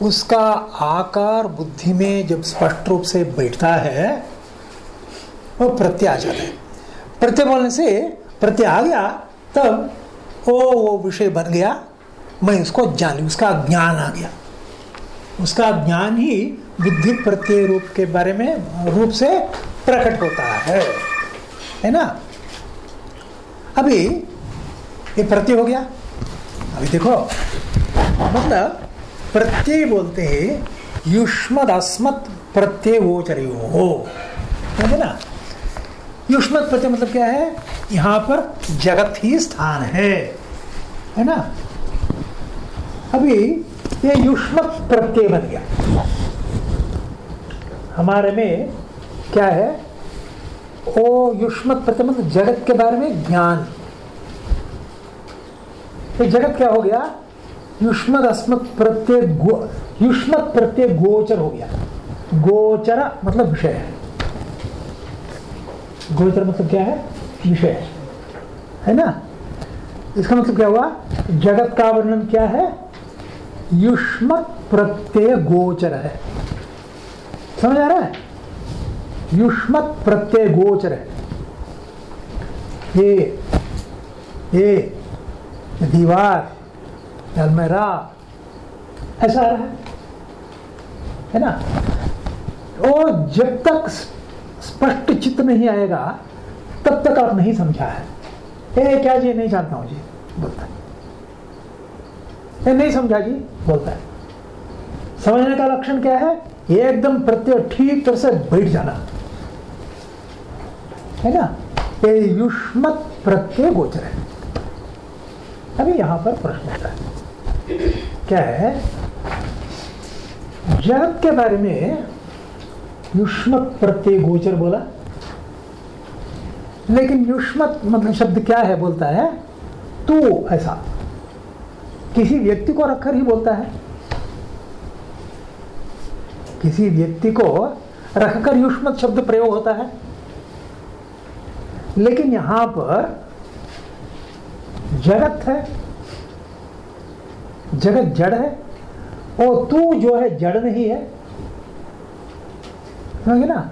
उसका आकार बुद्धि में जब स्पष्ट रूप से बैठता है, वो प्रत्यय आ जाता है। प्रत्यय बोलने से प्रत्यय आ गया, तब, ओ, वो विषय बन गया, मैं उसको जान उसका ज्ञान आ गया। उसका ज्ञान ही बुद्धि प्रत्यय रूप के बारे में, रूप से प्रकट होता है। है ना? अभी ये प्रत्यय हो गया। अभी देखो मतलब प्रत्यय बोलते हैं, युष्मद अस्मत प्रत्यय गोचर हो। है ना? युष्मत प्रत्यय मतलब क्या है? यहाँ पर जगत ही स्थान है। है ना? अभी ये युष्मत प्रत्यय बन गया। हमारे में क्या है? ओ युष्मत प्रत्यय मतलब जगत के बारे में ज्ञान। ये जगत क्या हो गया? अस्मत प्रत्यय गो युष्मत प्रत्यय गोचर हो गया। गोचर मतलब विषय है। गोचर मतलब क्या है? विषय है। ना? इसका मतलब क्या हुआ? जगत का वर्णन क्या है? युष्मत प्रत्यय गोचर है। समझ आ रहा है? युष्मत प्रत्यय गोचर है। ये ये दीवार अलमेरा ऐसा आ रहा है? है ना? और जब तक स्पष्ट चित्त नहीं आएगा, तब तक आप नहीं समझा है। ए, क्या जी, नहीं जानता हूँ जी, बोलता है। नहीं समझा जी, बोलता है। समझने का लक्षण क्या है? ये एकदम प्रत्यय ठीक तरह से बैठ जाना। है ना? ये युष्मत प्रत्यय गोचर है। अभी यहाँ पर प्रश्न होता है। क्या है? जगत के बारे में युष्मत प्रत्यय गोचर बोला। लेकिन युष्मत मतलब शब्द क्या है बोलता है? तू ऐसा। किसी व्यक्ति को रखकर ही बोलता है। किसी व्यक्ति को रखकर युष्मत शब्द प्रयोग होता है। लेकिन यहाँ पर जगत है। जगत जड़ है और तू जो है जड़ नहीं है। समझे ना?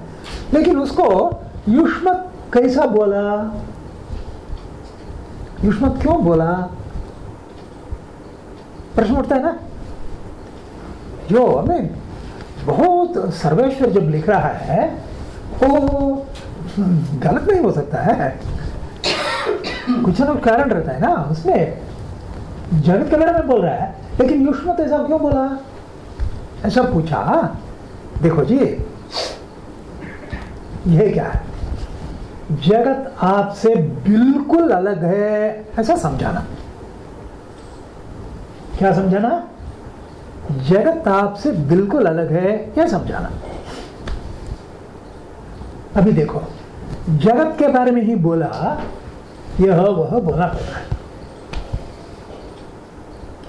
लेकिन उसको युष्मत कैसा बोला? युष्मत क्यों बोला? प्रश्न उठता है ना? जो हमें बहुत सर्वेश्वर जब लिख रहा है वो गलत नहीं हो सकता है। कुछ ना कुछ कारण रहता है ना उसमें। जगत के बारे में बोल रहा है, लेकिन युष्मत ऐसा क्यों बोला? ऐसा पूछा? देखो जी यह क्या है? जगत आपसे बिल्कुल अलग है, ऐसा समझाना। क्या समझाना? जगत आपसे बिल्कुल अलग है, यह समझाना। अभी देखो, जगत के बारे में ही बोला, यह वह बोला पड़ है।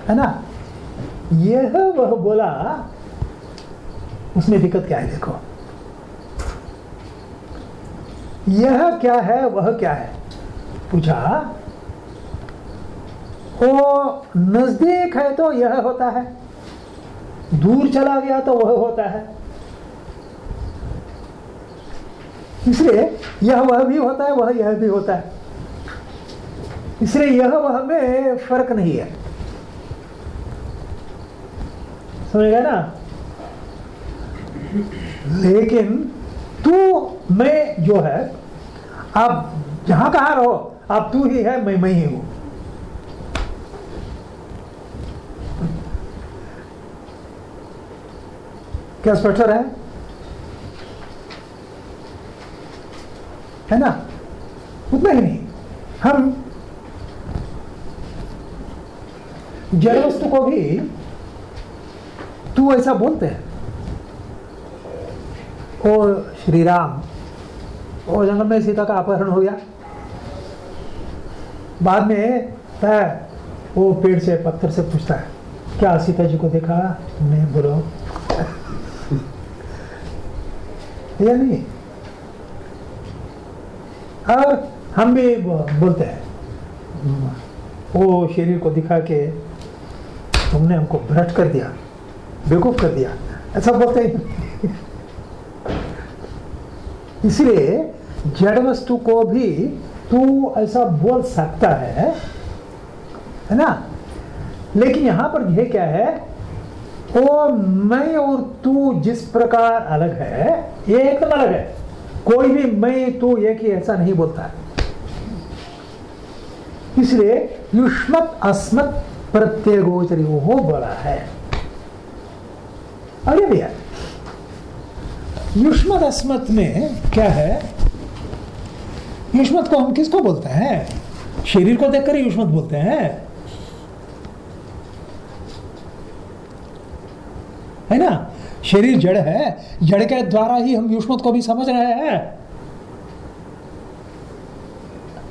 है ना? यह वह बोला, उसमें दिक्कत क्या है, देखो। यह क्या है, वह क्या है? पूछा वो नज़दीक है तो यह होता है, दूर चला गया तो वह होता है। इसलिए यह, वह भी होता है, वह यह भी होता है। इसलिए यह, वह में फ़र्क नहीं है। समझ गया ना? लेकिन तू, मैं जो है, आप जहाँ कहा रहो, आप तू ही है, मैं मैं ही हूँ। क्या स्पष्ट है? है ना? उतना ही नहीं हम जड़ वस्तु को भी तू ऐसा बोलते हैं। ओ श्री राम, ओ जंगल में सीता का अपहरण हो गया। बाद में वो पेड़ से पत्थर से पूछता है, क्या सीता जी को देखा नहीं बोलो या नहीं। और हम भी बोलते हैं वो शरीर को दिखा के तुमने हमको भ्रष्ट कर दिया। बेवकूफ़ कर दिया। ऐसा बोलते हैं। इसलिए जड़ वस्तु को भी तू ऐसा बोल सकता है है ना? लेकिन यहाँ पर यह क्या है? वो मैं और तू जिस प्रकार अलग है, ये एकदम अलग है। कोई भी मैं, तू एक ही ऐसा नहीं बोलता है। इसलिए युष्मत, अस्मत प्रत्यय गोचरी हो बोला है। अरे भैया युष्मत अस्मत में क्या है? युष्मत को हम किसको बोलते हैं? शरीर को देखकर ही युष्मत बोलते हैं। है ना? शरीर जड़ है, जड़ के द्वारा ही हम युष्मत को भी समझ रहे हैं।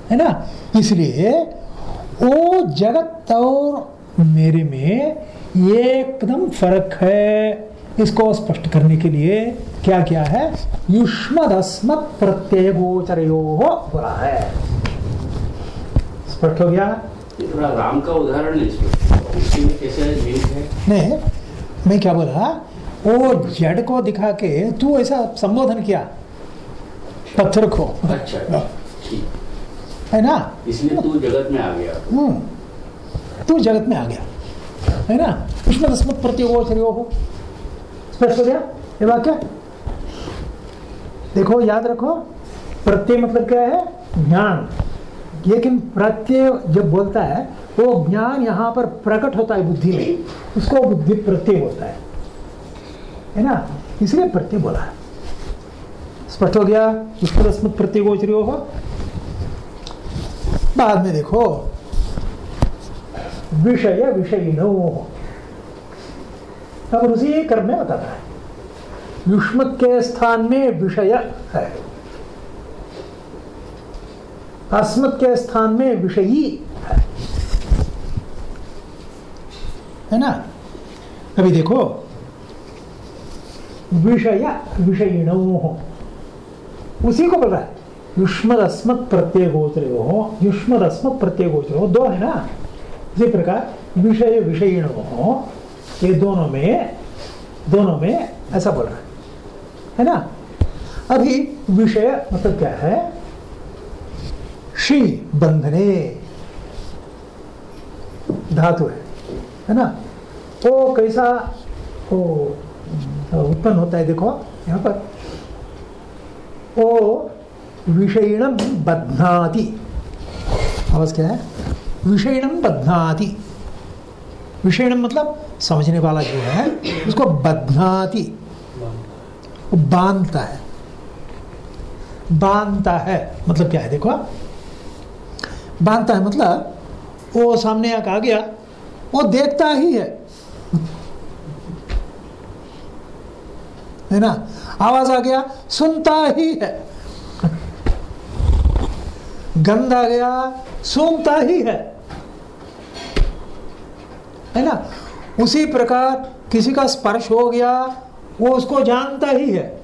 है ना? इसलिए वो जगत और मेरे में एकदम फ़र्क है। इसको स्पष्ट करने के लिए क्या क्या है? युष्मद प्रत्यय गोचर बोला है। स्पष्ट हो गया? राम का उदाहरण ले इसमें। कैसे लिंक है? नहीं मैं क्या बोला वो जड़ को दिखा के तू ऐसा संबोधन किया। पत्थर को। अच्छा है। ना? इसलिए तू जगत में आ गया। हम्म। तू जगत में आ गया। है ना? उसमें अस्मत प्रत्योगोचर हो। स्पष्ट हो? गया ये वाक्य? देखो, याद रखो, प्रत्यय मतलब क्या है? ज्ञान। लेकिन प्रत्यय जब बोलता है, वो ज्ञान यहाँ पर प्रकट होता है बुद्धि में। उसको बुद्धि प्रत्यय बोलता है। है ना? इसलिए प्रत्यय बोला है। स्पष्ट हो गया? उसको अस्मत प्रत्यय गोचरी हो बाद में देखो, विषय विषयिणो उसी कर्म में बताता है युष्मत के स्थान में विषय है। अस्मत के स्थान में विषयी है। है ना? अभी देखो। विषय, विषयिणो। उसी को रहा है। युष्मद, अस्मत, प्रत्यय गोचर हो। युष्मद, अस्मत, प्रत्यय गोचर हो। दो है ना? इसी प्रकार विषय, विषयिणो। हो ये दोनों में दोनों में ऐसा बोल रहा है। है ना? अभी विषय मतलब क्या है? श्री बंधने धातु है है ना? वो कैसा? वो उत्पन्न होता है देखो, यहाँ पर। ओ विषयिणम बध्नाति। आवाज़ क्या है? विषयिणम बध्नाति। विषयिणम मतलब समझने वाला जो है, उसको बध्नाति वो बांधता है। बांधता है। मतलब क्या है, देखो बांधता है मतलब वो सामने आ गया, वो देखता ही है। है ना? आवाज़ आ गया, सुनता ही है। गंध आ गया, सूंघता ही है। है ना? उसी प्रकार किसी का स्पर्श हो गया, वो उसको जानता ही है।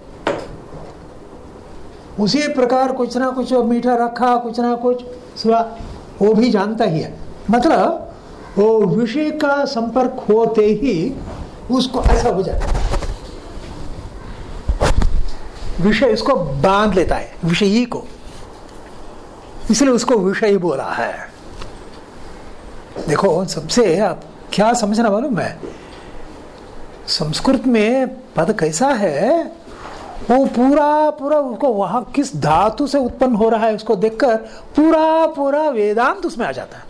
उसी प्रकार कुछ ना कुछ मीठा रखा, कुछ ना कुछ सिवा वो भी जानता ही है। मतलब वो विषय का संपर्क होते ही उसको ऐसा हो जाता है। विषय उसको बाँध लेता है, विषयी को। इसलिए उसको विषय बोला है। देखो, सबसे आप क्या समझना मालूम है? संस्कृत में पद कैसा है? वो पूरा पूरा उसको वहाँ किस धातु से उत्पन्न हो रहा है उसको देखकर पूरा पूरा वेदांत उसमें आ जाता है।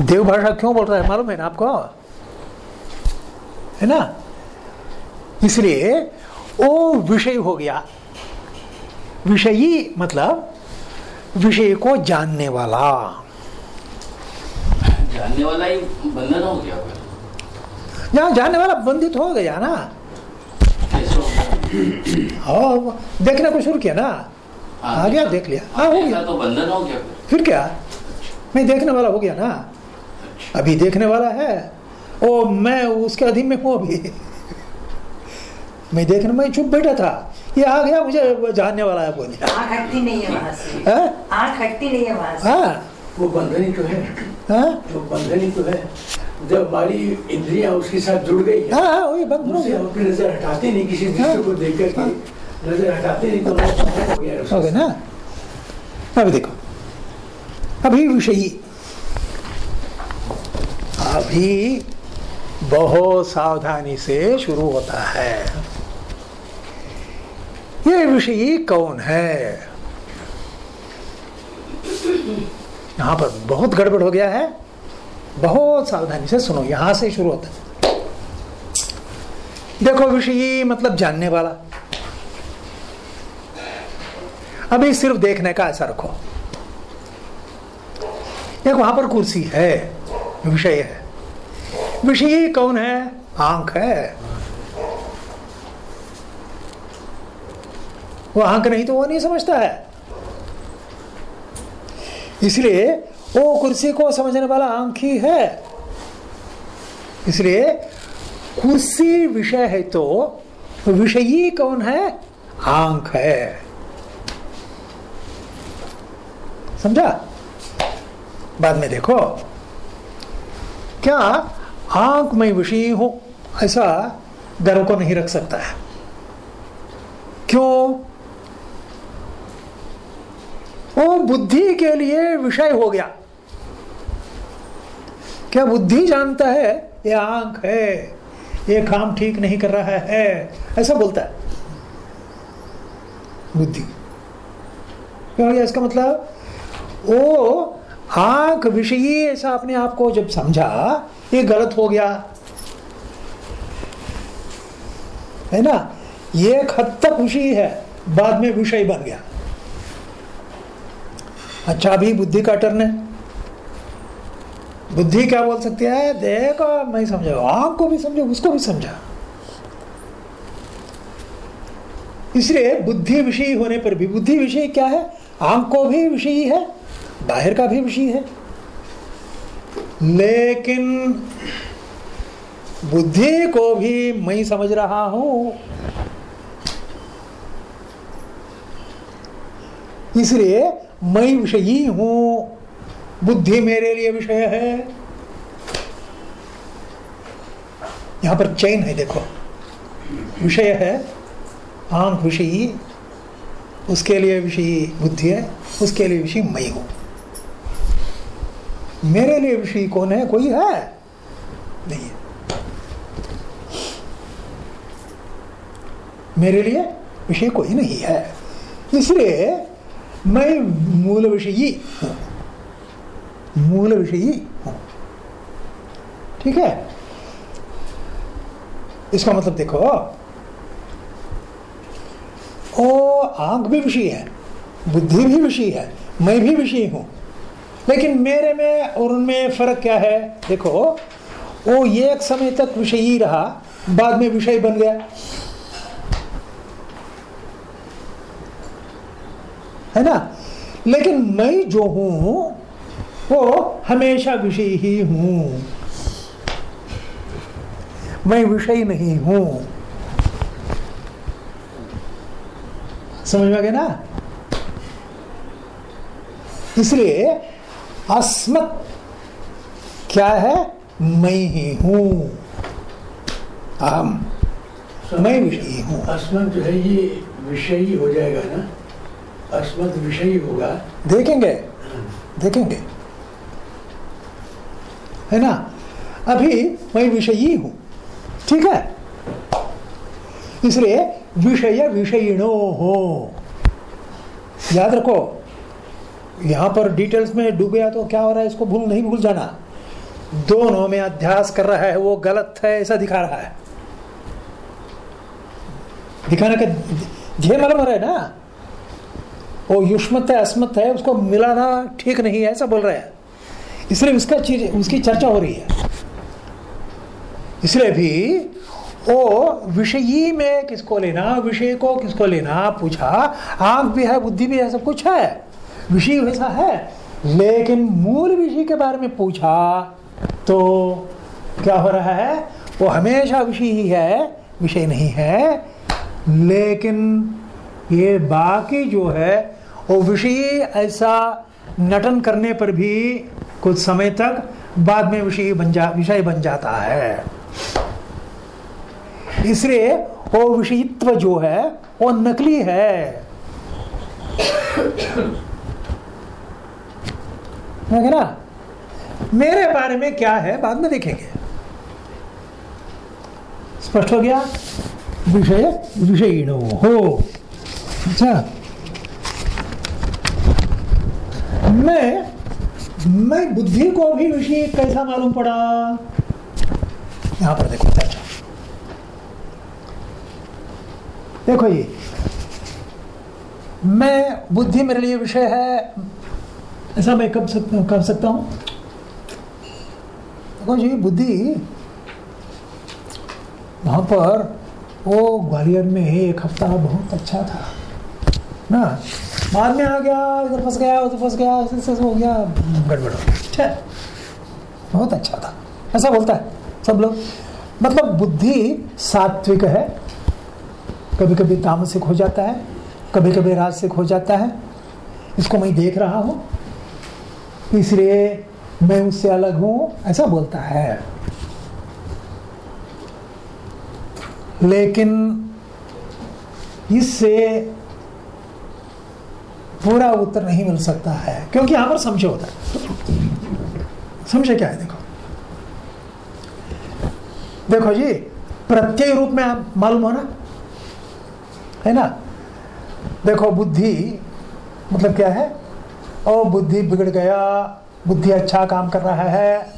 देव भाषा क्यों बोल रहा है मालूम है ना आपको? है ना? इसलिए वो विषय हो गया। विषयी मतलब विषय को जानने वाला। जानने वाला ही बंधन हो गया फिर जानने वाला बंधित हो गया ना। हो और देखने को शुरू किया ना। हाँ, आ गया देख। लिया। हाँ हो गया। तो बंधन हो गया फिर। फिर क्या? मैं देखने वाला हो गया ना। अभी देखने वाला है। ओ मैं उसके अधीन में हूँ अभी। मैं देखने में चुप बैठा था। ये आ गया मुझे जानने वाला है बोले आँख हटती नहीं है वहाँ से? आँख हटती नहीं है वहाँ से। हाँ। वो बंधन ही तो है। हाँ? जो बंधन ही तो है। जब हमारी इंद्रिया उसके साथ जुड़ गई है हाँ हाँ, वही हो हम अपनी नज़र हटाते नहीं किसी दृश्य को देख करके नज़र हटाते नहीं तो हो गया है। हो ना? अभी देखो। अभी विषयी। अभी बहुत सावधानी से शुरू होता है। ये विषयी कौन है? यहाँ पर बहुत गड़बड़ हो गया है। बहुत सावधानी से सुनो, यहाँ से शुरू होता है। देखो विषयी मतलब जानने वाला। अभी सिर्फ़ देखने का ऐसा रखो। एक वहाँ पर कुर्सी है, विषय है। विषय कौन है? आँख है। वो आँख नहीं तो वो नहीं समझता है। इसलिए वो कुर्सी को समझने वाला आँख ही है। इसलिए, कुर्सी विषय है तो विषयी कौन है? आँख है। समझा? बाद में देखो। क्या आँख में विषयी हूँ, ऐसा गर्व को नहीं रख सकता है। क्यों? वो बुद्धि के लिए विषय हो गया। क्या बुद्धि जानता है, ये आँख है, ये काम ठीक नहीं कर रहा है, ऐसा बोलता है। बुद्धि। क्या? इसका मतलब वो आँख विषयी ऐसा अपने आप को जब समझा, ये गलत हो गया। है ना? ये हद तक है, बाद में विषय बन गया। अच्छा अभी बुद्धि का टर्न है। बुद्धि क्या बोल सकती है? देखो, मैं समझा। आँख को भी समझो, उसको भी समझा। इसलिए बुद्धि विषय होने पर भी, बुद्धि विषय क्या है? आँख को भी विषय है, बाहर का भी विषय है। लेकिन बुद्धि को भी मैं समझ रहा हूँ। इसलिए मैं विषयी हूँ, बुद्धि मेरे लिए विषय है। यहाँ पर चैन है, देखो। विषय है आँख विषयी, उसके लिए विषयी बुद्धि है, उसके लिए विषय मैं हूँ। मेरे लिए विषय कौन है? कोई है? नहीं है। मेरे लिए विषय कोई नहीं है। इसलिए मैं मूल विषयी मूल विषयी ठीक है? इसका मतलब देखो, ओ, आँख भी विषय है, बुद्धि भी विषय है, मैं भी विषय हूँ। लेकिन मेरे में और उनमें फ़र्क क्या है? देखो वो एक समय तक विषयी रहा, बाद में विषय बन गया। है ना? लेकिन मैं जो हूँ वो हमेशा विषय ही हूँ। मैं विषय नहीं हूँ। समझ में आ गया ना? इसलिए अस्मत क्या है? मैं ही हूँ। अहम। मैं विषयी हूँ। अस्मत जो है ये विषयी हो जाएगा ना? अस्मत विषयी होगा। देखेंगे। देखेंगे। है ना? अभी मैं विषयी हूँ। ठीक है? इसलिए विषय विषयिणो हो। याद रखो, यहाँ पर डिटेल्स में डूब गया तो क्या हो रहा है, इसको भूल, नहीं भूल जाना। दोनों में अध्यास कर रहा है, वो गलत है, ऐसा दिखा रहा है। दिखाने का ध्येय मालूम रहा है ना? वो युष्मत है, अस्मत है, उसको मिलाना ठीक नहीं है, ऐसा बोल रहा है। इसलिए उसका चीज़, उसकी चर्चा हो रही है। इसलिए भी वो विषयी में किसको लेना, विषय को किसको लेना पूछा, आँख भी है, बुद्धि भी है, सब कुछ है। विषय वैसा है। लेकिन मूल विषय के बारे में पूछा तो क्या हो रहा है? वो हमेशा विषय ही है, विषय नहीं है। लेकिन ये बाकी जो है वो विषय ऐसा नटन करने पर भी कुछ समय तक बाद में विषय बन जा, विषय बन जाता है। इसलिए वो विषयत्व जो है, वो नकली है। ना? मेरे बारे में क्या है, बाद में देखेंगे। स्पष्ट हो गया? विषय, विषयिणो हो। अच्छा। मैं मैं बुद्धि को भी विषय कैसा मालूम पड़ा? यहाँ पर देखो, चर्चा। देखो ये, मैं, बुद्धि मेरे लिए विषय है। ऐसा मैं कब सकता कर सकता हूँ? देखो जी, बुद्धि, वहाँ पर, वो ग्वालियर में एक हफ़्ता बहुत अच्छा था, ना? बाद में आ गया इधर फंस गया, उधर फंस गया ऐसे हो गया, गड़बड़ हो गया। बहुत अच्छा था। ऐसा बोलता है सब लोग। मतलब बुद्धि सात्विक है। कभी कभी तामसिक हो जाता है कभी कभी राजसिक हो जाता है। इसको मैं देख रहा हूँ, इसलिए मैं उससे अलग हूँ, ऐसा बोलता है। लेकिन इससे पूरा उत्तर नहीं मिल सकता है, क्योंकि यहाँ पर समझे होता है। समझे क्या है, देखो। देखो जी, प्रत्यय रूप में आप मालूम हो ना? है ना? देखो, बुद्धि मतलब क्या है? ओ, बुद्धि बिगड़ गया, बुद्धि अच्छा काम कर रहा है,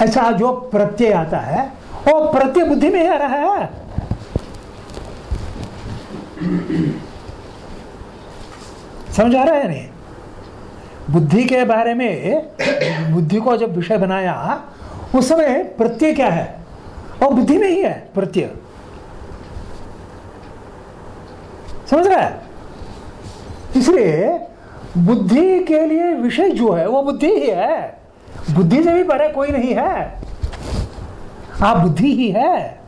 ऐसा जो प्रत्यय आता है, वो प्रत्यय बुद्धि में ही आ रहा है। समझ आ रहा है नहीं बुद्धि के बारे में, बुद्धि को जब विषय बनाया, उस समय प्रत्यय क्या है? और बुद्धि में ही है प्रत्यय। समझ रहा है? इसलिए बुद्धि के लिए विषय जो है, वो बुद्धि ही है। बुद्धि से भी परे कोई नहीं है। आप बुद्धि ही है।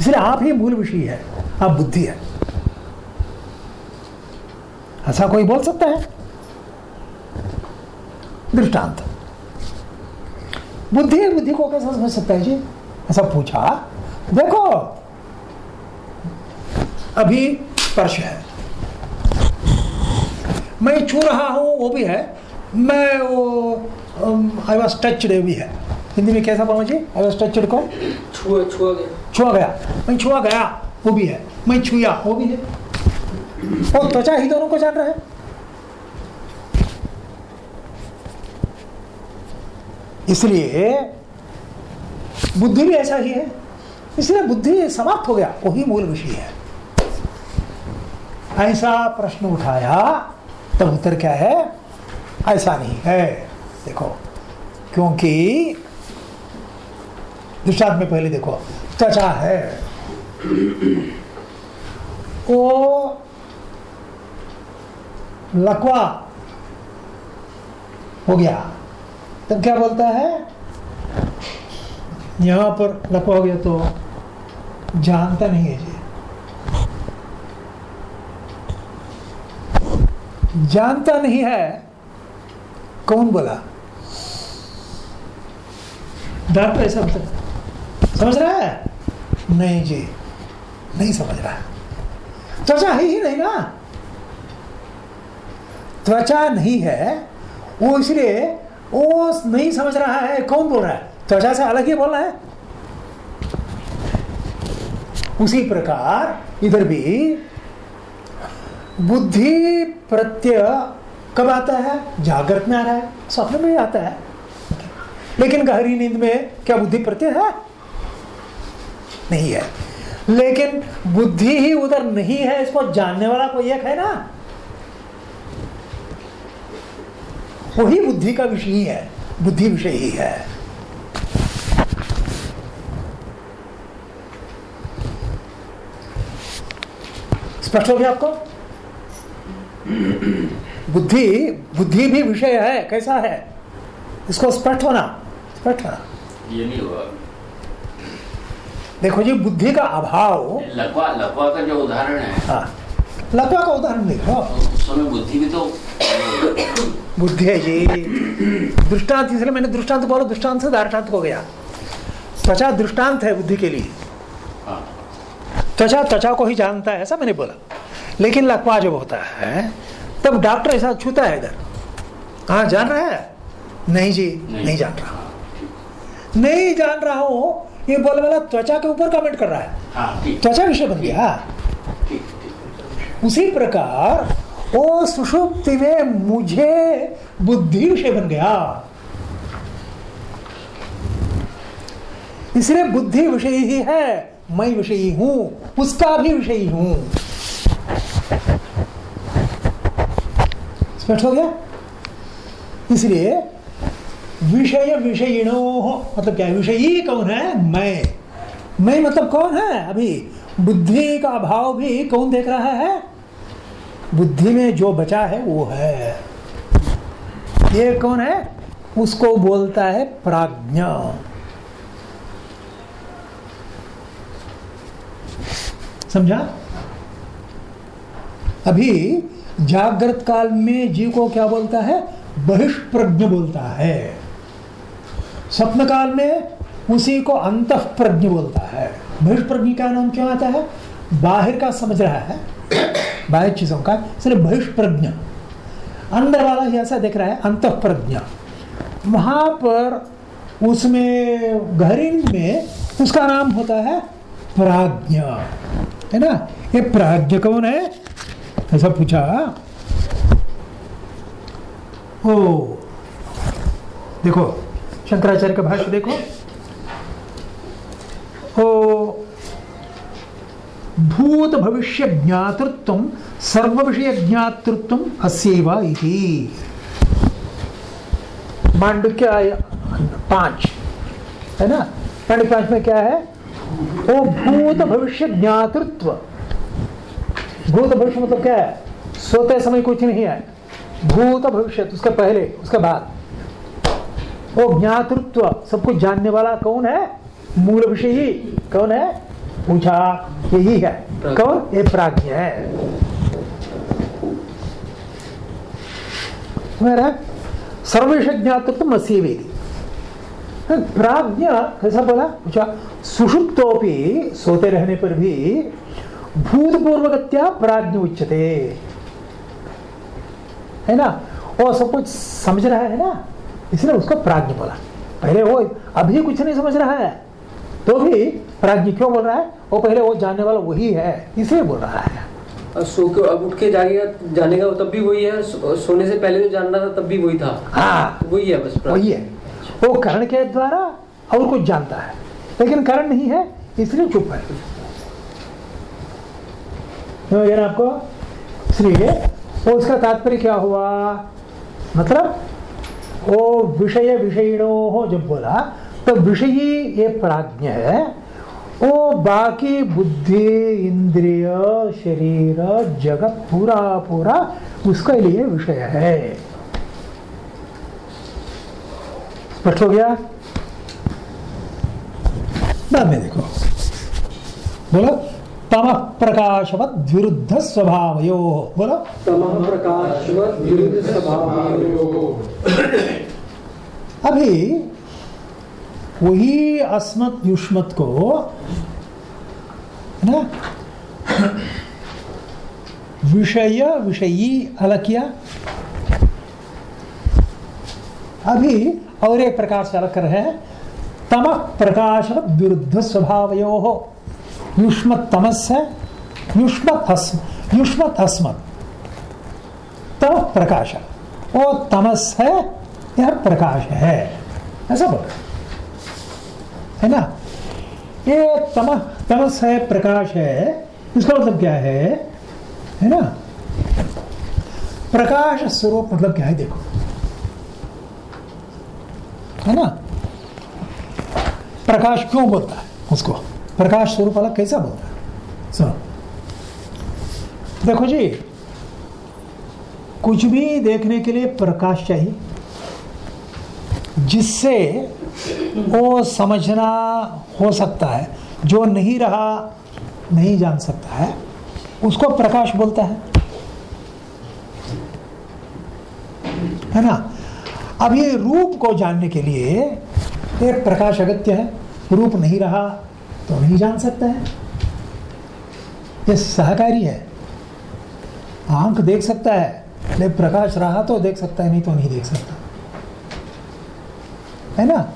इसलिए आप ही मूल विषय है। आप बुद्धि है। ऐसा कोई बोल सकता है? दृष्टांत। बुद्धि बुद्धि को कैसे समझ सकता है जी? ऐसा पूछा। देखो अभी स्पर्श है। मैं छू रहा हूँ वो भी है। मैं वो आई वॉज़ टचड भी है। हिंदी में कैसा बोलो जी? आई वॉज़ टचड को? छुआ छुआ गया। छुआ गया। मैं छुआ गया वो भी है। मैं छुया वो भी है। और त्वचा ही दोनों को जान रहा है। इसलिए बुद्धि भी ऐसा ही है। इसलिए बुद्धि समाप्त हो गया, वही मूल विषय है। ऐसा प्रश्न उठाया, तब उत्तर क्या है? ऐसा नहीं है। देखो, क्योंकि दृष्टांत में पहले देखो, त्वचा है। वो लकवा। हो गया। तब क्या बोलता है? यहाँ पर लकवा हो गया तो जानता नहीं है जी। जानता नहीं है, कौन बोला? डॉक्टर ऐसा बता समझ रहा है? नहीं जी, नहीं समझ रहा। त्वचा है ही नहीं ना। त्वचा नहीं है, वो इसलिए, वो नहीं समझ रहा है, कौन बोल रहा है? त्वचा से अलग ही बोल रहा है। उसी प्रकार, इधर भी, बुद्धि प्रत्यय कब आता है? जागृत में आ रहा है स्वप्न में आता है। लेकिन गहरी नींद में क्या बुद्धि प्रत्यय है? नहीं है। लेकिन बुद्धि ही उधर नहीं है, इसको जानने वाला कोई एक है ना? वही बुद्धि का विषय ही। है बुद्धि विषय ही है। स्पष्ट हो गया आपको? बुद्धि बुद्धि भी विषय है कैसा है? इसको स्पष्ट होना स्पष्ट होना। ये नहीं हुआ। देखो जी बुद्धि का अभाव लकवा लकवा का जो उदाहरण है। हाँ लकवा का उदाहरण देखो। उस समय बुद्धि भी तो बुद्धि है जी दृष्टांत इसलिए मैंने दृष्टांत बोला दृष्टांत से दार्टांत हो गया। त्वचा दृष्टांत है बुद्धि के लिए। हाँ। त्वचा त्वचा को ही जानता है ऐसा मैंने बोला। लेकिन लकवा जब होता है तब डॉक्टर ऐसा छूता है इधर। हाँ जान रहा है? नहीं जी नहीं, नहीं जान रहा। नहीं जान रहा हूँ ये बोले वाला त्वचा के ऊपर कमेंट कर रहा है। हाँ त्वचा विषय बन गया। उसी प्रकार वो सुषुप्ति में मुझे बुद्धि विषय बन गया। इसलिए बुद्धि विषय ही है, मैं विषयी हूँ, उसका भी विषयी हूँ। स्पष्ट हो गया? इसलिए विषय विषयिणो मतलब क्या है? विषयी कौन है? मैं। मैं मतलब कौन है? अभी बुद्धि का अभाव भी कौन देख रहा है? बुद्धि में जो बचा है, वो है। ये कौन है? उसको बोलता है प्राज्ञा। समझा? अभी जागृत काल में जीव को क्या बोलता है? बहिष्प्रज्ञ बोलता है। स्वप्न काल में उसी को अंत प्रज्ञ बोलता है। बहिष्प्रज्ञ का नाम क्यों आता है? बाहर का समझ रहा है। बाहर चीज़ों का इसलिए बहिष्प्रज्ञ। अंदर वाला ही ऐसा देख रहा है अंत प्रज्ञ वहाँ पर उसमें गहरी में उसका नाम होता है प्राज्ञ। है ना? ये प्राज्ञ कौन है? ऐसा पूछा। ओ, देखो, शंकराचार्य का भाष्य देखो। ओ भूत भविष्य ज्ञातृत्व, सर्व विषय ज्ञातृत्व अस्यैव इति। पाँच, है ना? मांडुक्य पाँच में क्या है? ओ भूत भविष्य ज्ञातृत्व। भूत भविष्य मतलब क्या है? सोते समय कुछ नहीं है। भूत भविष्य उसके पहले, उसके बाद। वो ज्ञातृत्व, सब कुछ जानने वाला कौन है? मूल विषय ही, कौन है? पूछा, यही है। कौन ये प्राज्ञ है। सर्वेश ज्ञातृत्व अस्य वेदी। प्राज्ञ, कैसा बोला? पूछा, सुषुप्तोपि सोते रहने पर भी भूतपूर्वगत्या प्राज्ञ उच्चते है ना? वो सब कुछ समझ रहा है ना? इसलिए उसको प्राज्ञ बोला। पहले वो अभी कुछ नहीं समझ रहा है। तो भी प्राज्ञ क्यों बोल रहा है? वो पहले वो जानने वाला वही है इसलिए बोल रहा है। सो के अब उठ के जागेगा जानेगा तब भी वही है सो, सोने से पहले जो जान रहा था तब भी वही था। हाँ। वही है बस वही है। वो करण के द्वारा और कुछ जानता है लेकिन करण नहीं है इसलिए चुप है। गया आपको इसलिए वो उसका तात्पर्य क्या हुआ? मतलब वो विषय विषयिणो हो जब बोला तो विषयी ये प्राज्ञ है वो बाकी बुद्धि इंद्रिय शरीर जगत पूरा पूरा उसके लिए विषय है। स्पष्ट हो गया? बाद में देखो। बोलो। तम प्रकाशवत विरुद्ध स्वभाव यो बोलो। तम प्रकाशवत् विरुद्ध स्वभावयोः। अभी वही अस्मत युष्मत को, है ना? विषय, विषयी अलग किया अभी और एक प्रकार से अलग कर रहे हैं। तम प्रकाश विरुद्ध स्वभाव युष्म तमस है युष्म युष्म तस्मत तम प्रकाश। वो तमस है, यह प्रकाश है। ऐसा बोल। है ना? ये तम, तमस है, प्रकाश है। इसका मतलब क्या है? है ना? प्रकाश स्वरूप मतलब क्या है? देखो। है ना? प्रकाश क्यों बोलता है उसको? प्रकाश स्वरूप अलग कैसा बोलता है? सुनो। देखो जी, कुछ भी देखने के लिए प्रकाश चाहिए। जिससे वो समझना हो सकता है। जो नहीं रहा, नहीं जान सकता है। उसको प्रकाश बोलता है। है ना? अब ये रूप को जानने के लिए एक प्रकाश अगत्य है। रूप नहीं रहा तो नहीं जान सकता है। ये सहकारी है। आँख देख सकता है प्रकाश रहा तो देख सकता है, नहीं तो नहीं देख सकता। है ना?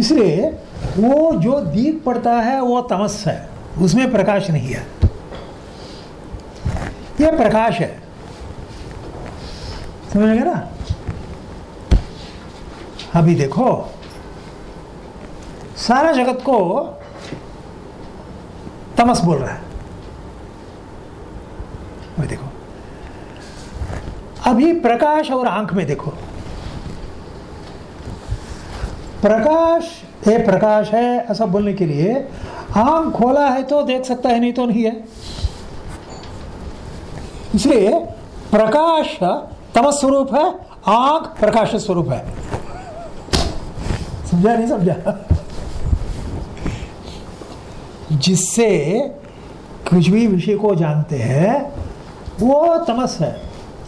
इसलिए वो जो दीप पड़ता है, वो तमस है। उसमें प्रकाश नहीं है। यह प्रकाश है। समझ गया ना? अभी देखो। सारा जगत को तमस बोल रहा है। अभी देखो। अभी प्रकाश और आँख में देखो। प्रकाश ये प्रकाश है, ऐसा बोलने के लिए आँख खोला है तो देख सकता है, नहीं तो नहीं है। इसलिए प्रकाश तमस स्वरूप है आँख प्रकाश स्वरूप है। समझा नहीं समझा? जिससे कुछ भी विषय को जानते हैं, वो तमस है।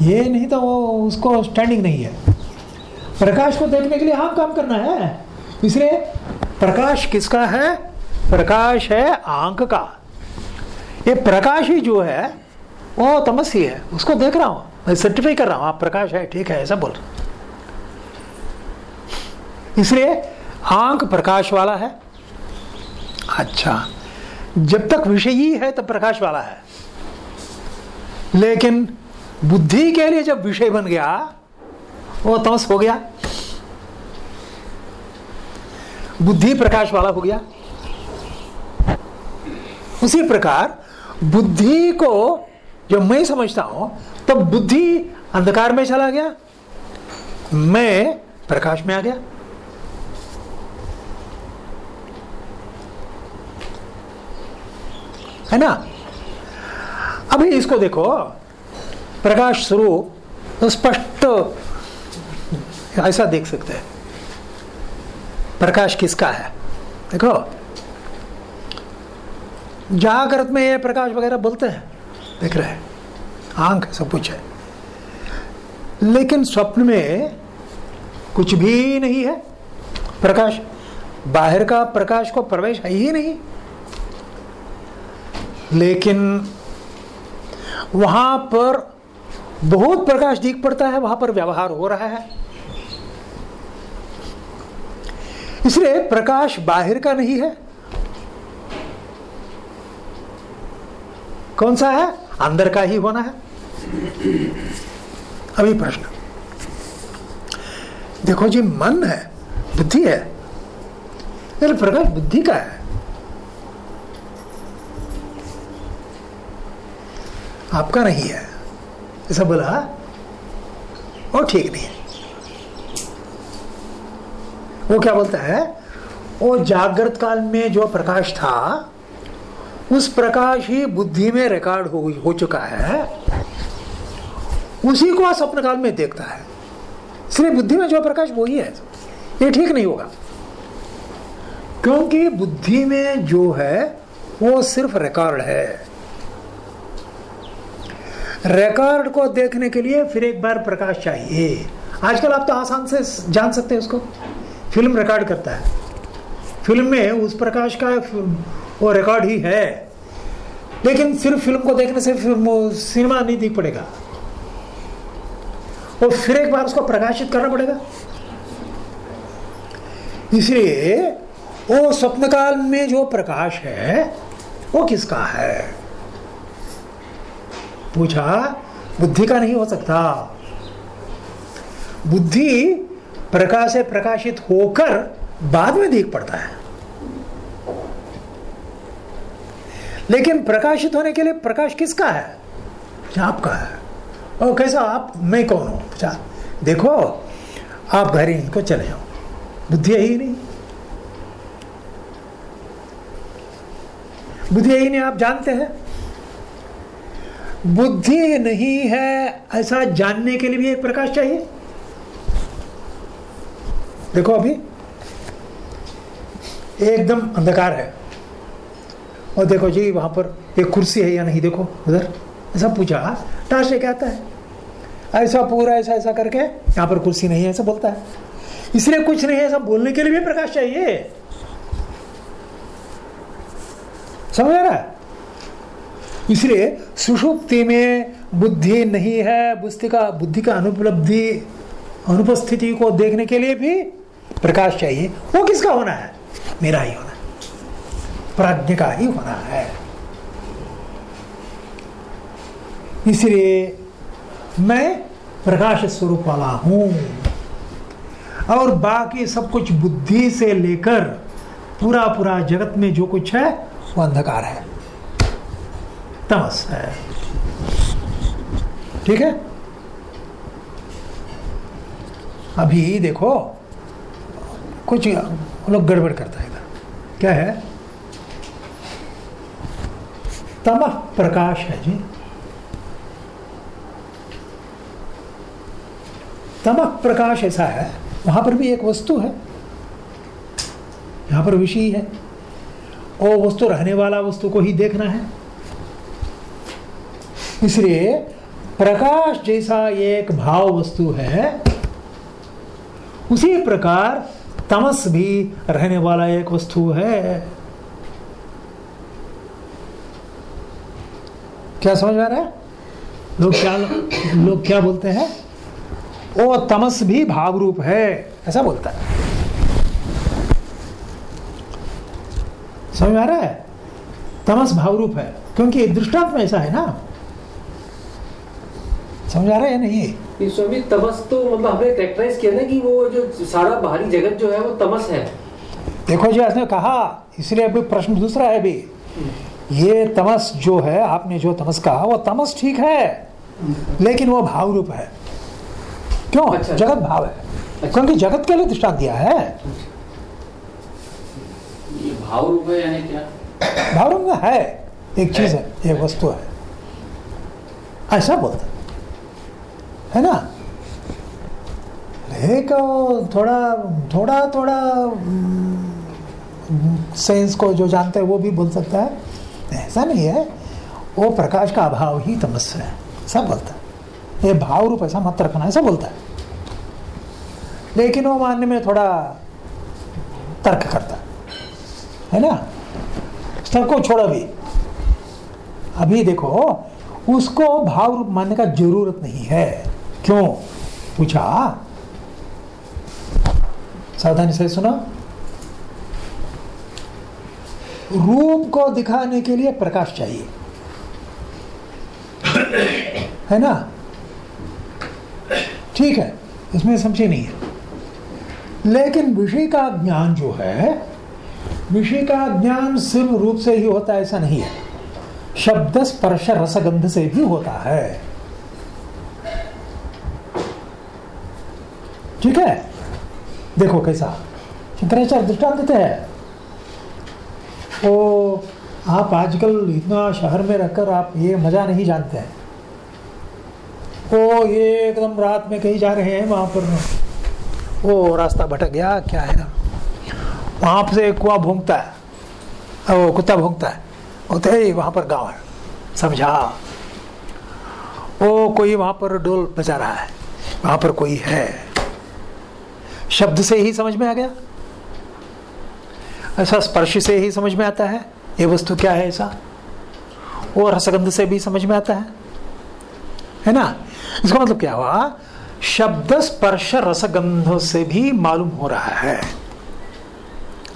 ये नहीं तो वो, उसको स्टैंडिंग नहीं है। प्रकाश को देखने के लिए हम काम करना है। इसलिए प्रकाश किसका है? प्रकाश है आँख का। ये प्रकाश ही जो है, वो तमस ही। है उसको देख रहा हूँ, मैं सर्टिफाई कर रहा हूँ, आप प्रकाश है, ठीक है, ऐसा बोल रहा इसलिए आँख प्रकाश वाला है। अच्छा जब तक विषय ही है, तब प्रकाश वाला है। लेकिन बुद्धि के लिए जब विषय बन गया, वो तमस हो गया। बुद्धि प्रकाश वाला हो गया। उसी प्रकार बुद्धि को जब मैं समझता हूँ, तब बुद्धि अंधकार में चला गया, मैं प्रकाश में आ गया। है ना? अभी इसको देखो, प्रकाश स्वरूप तो स्पष्ट ऐसा देख सकते हैं। प्रकाश किसका है? देखो जागृत में ये प्रकाश वगैरह बोलते हैं, देख रहे हैं, आँख सब कुछ है। लेकिन स्वप्न में कुछ भी नहीं है। प्रकाश, बाहर का प्रकाश को प्रवेश है ही नहीं। लेकिन वहाँ पर बहुत प्रकाश दिख पड़ता है, वहाँ पर व्यवहार हो रहा है। इसलिए प्रकाश बाहर का नहीं है। कौन सा है? अंदर का ही होना है। अभी प्रश्न। देखो जी, मन है, बुद्धि है। प्रकाश बुद्धि का है। आपका नहीं है। ऐसा बोला और ठीक नहीं है। वो क्या बोलता है? वो जागृत काल में जो प्रकाश था उस प्रकाश ही बुद्धि में रिकॉर्ड हो, हो चुका है। उसी को स्वप्न काल में देखता है। इसलिए बुद्धि में जो प्रकाश वही है ये ठीक नहीं होगा। क्योंकि बुद्धि में जो है वो सिर्फ़ रिकॉर्ड है। रिकॉर्ड को देखने के लिए फिर एक बार प्रकाश चाहिए। आजकल आप तो आसान से जान सकते हैं उसको। फ़िल्म रिकॉर्ड करता है। फ़िल्म में उस प्रकाश का वो रिकॉर्ड ही है। लेकिन सिर्फ़ फ़िल्म को देखने से फ़िल्म सिनेमा नहीं दिख पड़ेगा। वो फिर एक बार उसको प्रकाशित करना पड़ेगा। इसलिए वो स्वप्न काल में जो प्रकाश है, वो किसका है? पूछा, बुद्धि का नहीं हो सकता। बुद्धि प्रकाश से प्रकाशित होकर बाद में देख पड़ता है। लेकिन प्रकाशित होने के लिए प्रकाश किसका है? आपका है। और कैसा आप? मैं कौन हूँ? अच्छा देखो, आप घर इनको चले जाओ। बुद्धि ही नहीं। बुद्धि यही नहीं, आप जानते हैं। बुद्धि नहीं है, ऐसा जानने के लिए भी एक प्रकाश चाहिए। देखो अभी, एकदम अंधकार है। और देखो जी, वहाँ पर एक कुर्सी है या नहीं, देखो, उधर। ऐसा पूछा टाश लेके आता है। ऐसा पूरा, ऐसा ऐसा करके, यहाँ पर कुर्सी नहीं है, ऐसा बोलता है। इसलिए कुछ नहीं है, ऐसा बोलने के लिए भी प्रकाश चाहिए। समझ रहा है? इसलिए सुषुप्ति में बुद्धि नहीं है, बुद्धि का बुद्धि का अनुपलब्धि, अनुपस्थिति को देखने के लिए भी प्रकाश चाहिए, वो किसका होना है? मेरा ही होना प्राज्ञ का ही होना है। इसलिए मैं प्रकाश स्वरूप वाला हूँ। और बाकी सब कुछ बुद्धि से लेकर पूरा पूरा जगत में जो कुछ है, वो अंधकार है। तमस है। ठीक है? अभी देखो कुछ लोग गड़बड़ करता है इधर। क्या है? तमह प्रकाश है जी। तमह प्रकाश ऐसा है, वहाँ पर भी एक वस्तु है। यहाँ पर विषय है। और वस्तु रहने वाला वस्तु को ही देखना है। इसलिए प्रकाश जैसा एक भाव वस्तु है, उसी प्रकार तमस भी रहने वाला एक वस्तु है। क्या समझ आ रहा है? लोग क्या लोग क्या बोलते हैं? वो तमस भी भाव रूप है। ऐसा बोलता है। समझ आ रहा है? तमस भाव रूप है। क्योंकि दृष्टांत में ऐसा है ना। समझ आ रहा है नहीं? स्वामी तमस तो मतलब हमने कैरेक्टराइज किया ना कि वो जो सारा बाहरी जगत जो है वो तमस है। देखो जी उसने कहा इसलिए अभी प्रश्न दूसरा है अभी ये तमस जो है आपने जो तमस कहा वो तमस ठीक है लेकिन वो भाव रूप है। क्यों? अच्छा, जगत भाव है। अच्छा, क्योंकि जगत के लिए दृष्टांत दिया है। ये भाव रूप है यानी क्या? भाव रूप में है। एक चीज़ है एक वस्तु है। ऐसा बोलते है ना? एक थोड़ा थोड़ा थोड़ा सेंस को जो जानते हैं वो भी बोल सकता है। ऐसा नहीं है। वो प्रकाश का अभाव ही तमस है। सब बोलता है। ये भाव रूप ऐसा मत रखना, ऐसा बोलता है। लेकिन वो मानने में थोड़ा तर्क करता है। ना? तर्क को छोड़ा भी अभी देखो, उसको भाव रूप मानने का ज़रूरत नहीं है। क्यों? पूछा। सावधानी से सुना। रूप को दिखाने के लिए प्रकाश चाहिए। है ना? ठीक है, इसमें समझे नहीं है। लेकिन विषय का ज्ञान जो है, विषय का ज्ञान सिर्फ़ रूप से ही होता है, ऐसा नहीं है। शब्द स्पर्श रसगंध से भी होता है। ठीक है? देखो कैसा। शंकराचार्य दृष्टांत देते हैं। तो आप आजकल इतना शहर में रहकर आप ये मज़ा नहीं जानते हैं। तो ये एकदम रात में कहीं जा रहे हैं वहाँ पर। वो रास्ता भटक गया, क्या है वहाँ से कुआ भूंगता है। वो कुत्ता भूंगता है। बोलते है वहाँ पर गाँव है। समझा? वो कोई वहाँ पर डोल बचा रहा है। वहाँ पर कोई है। शब्द से ही समझ में आ गया? ऐसा स्पर्श से ही समझ में आता है? ये वस्तु क्या है ऐसा? वो रसगंध से भी समझ में आता है। है ना? इसका मतलब क्या हुआ? शब्द स्पर्श रसगंध से भी मालूम हो रहा है।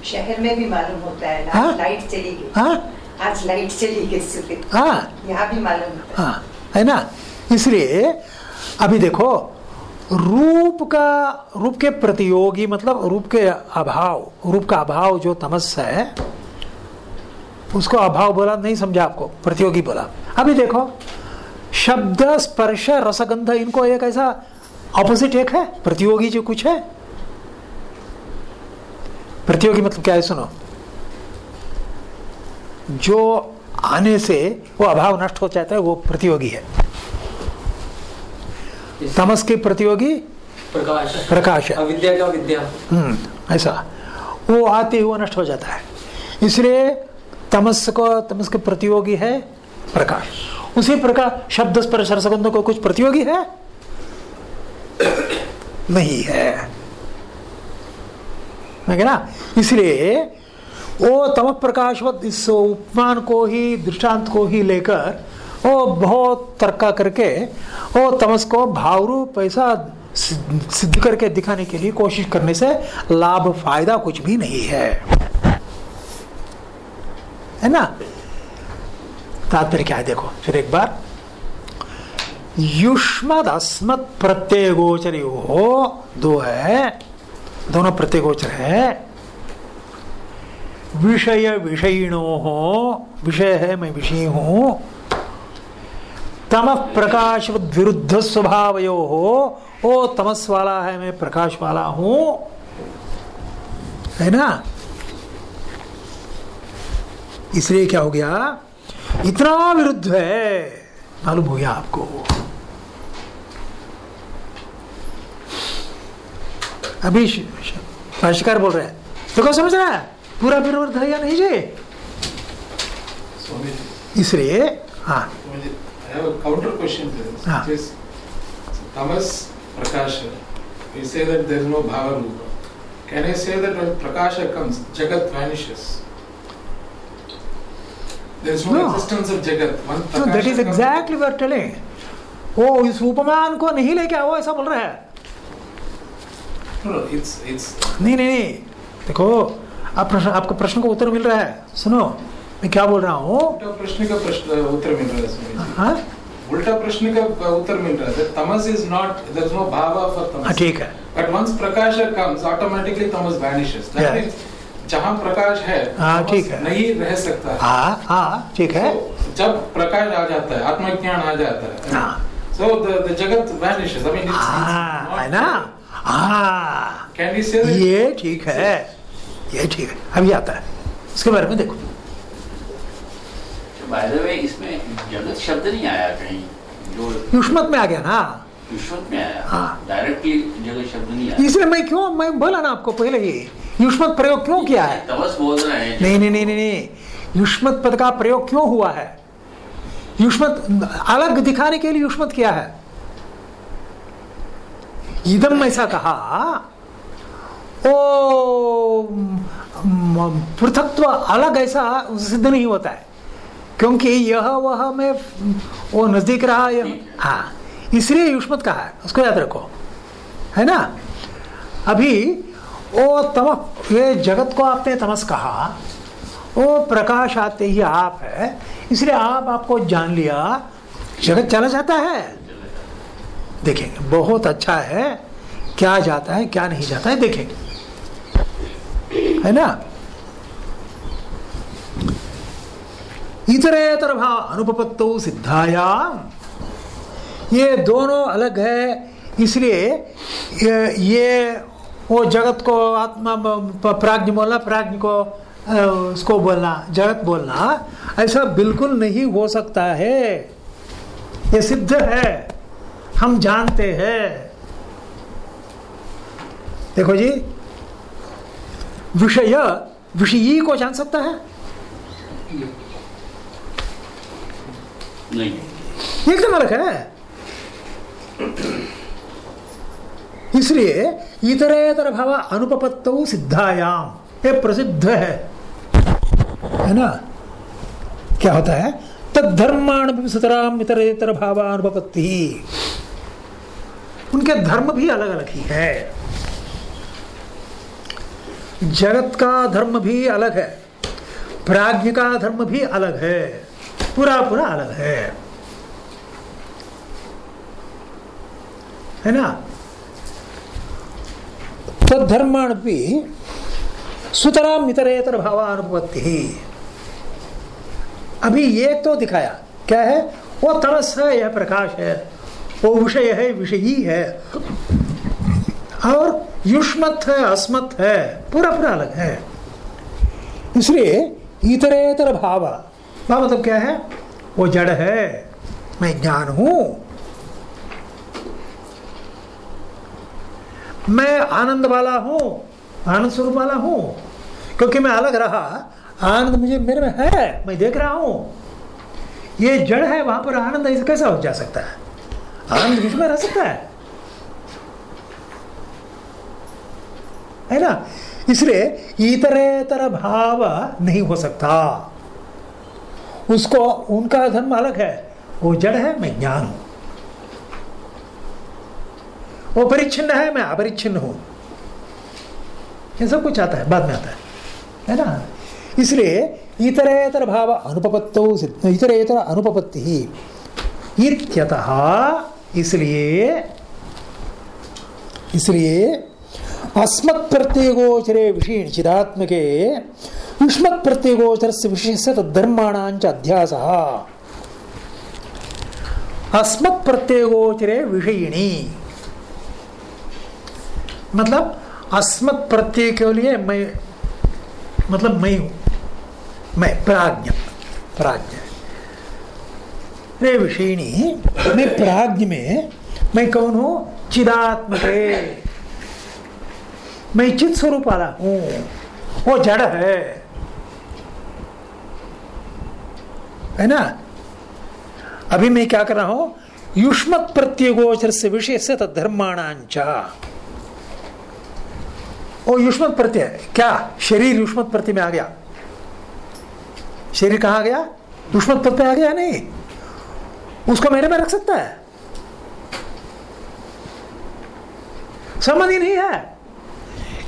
शहर में भी मालूम होता है हाँ? लाइट चली गई। हाँ? आज लाइट चली गई सुबह। हाँ? यहाँ भी मालूम होता है। हाँ है ना? इसलिए अभी देखो रूप का, रूप के प्रतियोगी मतलब रूप के अभाव, रूप का अभाव जो तमस है, उसको अभाव बोला, नहीं समझा आपको, प्रतियोगी बोला। अभी देखो, शब्द स्पर्श रसगंध, इनको एक ऐसा ऑपोजिट एक है, प्रतियोगी जो कुछ है। प्रतियोगी मतलब क्या है, सुनो। जो आने से वो अभाव नष्ट हो जाता है, वो प्रतियोगी है। तमस के प्रतियोगी? प्रकाश। प्रकाश। है अविद्या का विद्या। हम्म, ऐसा। वो आते हुए नष्ट हो जाता है। इसलिए तमस को तमस के प्रतियोगी है प्रकाश। उसी प्रकार शब्द स्पर्श रसगंध को कुछ प्रतियोगी है? नहीं है। है ना? इसलिए वो तम प्रकाशवत इस उपमान को ही दृष्टांत को ही लेकर वो बहुत तर्का करके वो तमस को भावरूप ऐसा सिद्ध सिद्ध करके दिखाने के लिए कोशिश करने से लाभ फ़ायदा कुछ भी नहीं है। है ना? तात्पर्य क्या है देखो, फिर एक बार। युष्मद अस्मत प्रत्यय गोचर हो, दो है, दोनों प्रत्यय गोचर है। विषय विषयिणो हो विषय है मैं विषय हूँ। तम प्रकाश विरुद्ध स्वभाव यो हो। ओ तमस वाला है मैं प्रकाश वाला हूँ। है ना? इसलिए क्या हो गया? इतना विरुद्ध है। मालूम हो गया आपको। अभी भाष्यकार बोल रहे हैं। तो देखो समझ रहा है? पूरा विरुद्ध है या नहीं जी? इसलिए हाँ। Have a counter question to this. Ah. Which is, so Tamas Prakasha, you say that there is no Bhava Rupa. Can I say that when Prakasha comes, Jagat vanishes? There is no, No. existence of Jagat. One तो that Prakasha is comes- exactly where telling वो इस उपमान को नहीं लेके आओ ऐसा बोल रहा है No, no, it's, it's, नहीं नहीं नहीं देखो आप प्रश्न आपको प्रश्न का उत्तर मिल रहा है सुनो मैं क्या बोल रहा हूँ? उल्टा प्रश्न का प्रश्न उत्तर मिल रहा है हाँ? उल्टा प्रश्न का उत्तर मिल रहा है तमस is not there is no Bhawa for हाँ, तमस ठीक है। But once prakasha comes, automatically tamas vanishes. That Yeah. means जहाँ प्रकाश है हाँ, ठीक है। नहीं रह सकता। है हाँ हाँ ठीक है। So, जब प्रकाश आ जाता है आत्मज्ञान आ जाता है हाँ। so the the jagat vanishes. I mean, it's, हाँ है ना? हाँ। Can we say ये ठीक है। ये ठीक है। अभी आता है। इसके बारे में देखो। बाय द वे इसमें जगत शब्द नहीं आया कहीं। जो युष्मत में आ गया ना? विश्वत में आया। हाँ। डायरेक्टली जगत शब्द नहीं आया। इसलिए मैं क्यों मैं बोला ना आपको पहले ही युष्मत प्रयोग क्यों किया है? तपस बोल रहे हैं। नहीं नहीं नहीं नहीं युष्मत पद का प्रयोग क्यों हुआ है? युष्मत अलग दिखाने के लिए युष्मत किया है। इदम ऐसा कहा ओ पृथकत्व अलग ऐसा सिद्ध नहीं होता है। क्योंकि यह वह में वो नज़दीक रहा यह हाँ इसलिए युष्मत कहा है, उसको याद रखो। है ना? अभी वो तम, ये जगत को आपने तमस कहा वो प्रकाश आते ही आप है, इसलिए आप आपको जान लिया, जगत चला जाता है। देखेंगे, बहुत अच्छा है, क्या जाता है, क्या नहीं जाता है, देखेंगे। है ना? इतरेतर भाव अनुपपत्तो सिद्धायाम। ये दोनों अलग है इसलिए ये, ये वो जगत को आत्मा प्राज्ञ बोलना प्राज्ञ को उसको बोलना जगत बोलना ऐसा बिल्कुल नहीं हो सकता है। ये सिद्ध है हम जानते हैं। देखो जी विषय विषयी को जान सकता है? नहीं। एकदम अलग है। इसलिए इतरेतर भाव अनुपत्त सिद्धायाम। ये प्रसिद्ध है। है ना? क्या होता है? तद्धर्माण सुतराम इतरेतर भाव अनुपपत्ति। उनके धर्म भी अलग अलग ही है। जगत का धर्म भी अलग है। प्राज्ञ का धर्म भी अलग है। पूरा पूरा अलग है। है ना? तद्धर्माण भी सुतराम इतरेतर भावानुपत्ति अभी ये तो दिखाया। क्या है? वो तरस है, यह प्रकाश है, वो विषय है, विषयी है। और युष्मत है, अस्मत है, पूरा पूरा अलग है। इसलिए इतरेतर भाव भाव मतलब क्या है? वो जड़ है। मैं ज्ञान हूँ। मैं आनंद वाला हूँ। आनंद स्वरूप वाला हूँ। क्योंकि मैं अलग रहा। आनंद मुझे मेरे में है। मैं देख रहा हूँ। ये जड़ है, वहाँ पर आनंद ऐसे कैसा हो जा सकता है? आनंद बीच में रह सकता है? है ना? इसलिए इतरेतर भाव नहीं हो सकता। उसको, उनका धर्म अलग है। वो जड़ है, मैं ज्ञान हूँ। वो परिच्छिन्न है, मैं अपरिच्छिन्न हूँ। ये सब कुछ आता है, बाद में आता है। है ना? इसलिए इतरेतर भाव अनुपत्तो इतरेतर अनुपपत्ति ही। इत्यतः इसलिए इसलिए अस्मत् प्रत्येगोचरे विषय चिदात्मके युष्मत् प्रत्येगोचर से विषय से तद्धर्माणांच अध्यास। अस्मत् प्रत्येगोचरे विषयिणी। मतलब अस्मत् प्रत्यय के लिए मैं मतलब मैं हूँ। मैं, प्राज्ञ प्राज्ञ। रे विषयिणी, मैं प्राज्ञ में, मैं कौन हूँ? चिदात्मक। मैं चित स्वरूप वाला हूँ। वो जड़ है। है ना? अभी मैं क्या कर रहा हूँ? युष्म प्रत्येगोचर से विषय से धर्माणांचा। वो युष्मत प्रत्यय, क्या? शरीर युष्मत प्रत्यय में आ गया। शरीर कहा गया? युष्मत प्रत्यय आ गया नहीं? उसको मेरे में रख सकता है? संबंध ही नहीं है।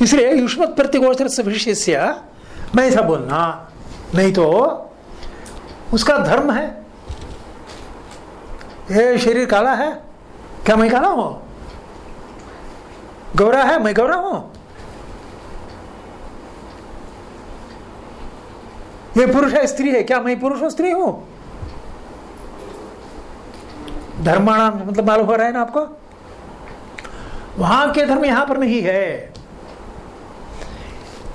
इसलिए युष्मत प्रतिगोचर से विशेष्य मैं ऐसा बोलना, नहीं तो उसका धर्म है। ये शरीर काला है। क्या मैं काला हूँ? गौरा है, मैं गौरा हूँ। ये पुरुष है, स्त्री है। क्या मैं पुरुष हूँ स्त्री हूँ? धर्माणाम मतलब मालूम हो रहा है ना आपको? वहाँ के धर्म यहाँ पर नहीं है।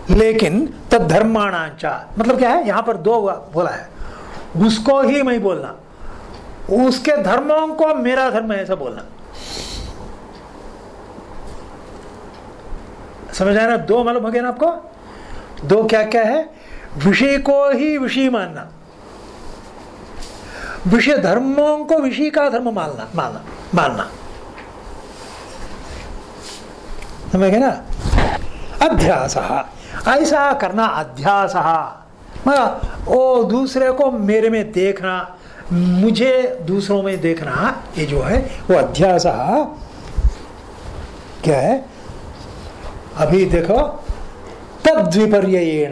लेकिन तद धर्माणाचा मतलब क्या है? यहाँ पर दो बोला है। उसको ही मैं बोलना। उसके धर्मों को मेरा धर्म ऐसा बोलना। समझ आया ना दो मालूम हो गया ना आपको? दो क्या क्या है? विषय को ही विषय मानना। विषय धर्मों को विषय का धर्म मानना मानना मानना। समझ गए ना? अध्यास। ऐसा करना अध्यास। वो दूसरे को मेरे में देखना, मुझे दूसरों में देखना, ये जो है, वो अध्यास क्या है? अभी देखो तद्विपर्यण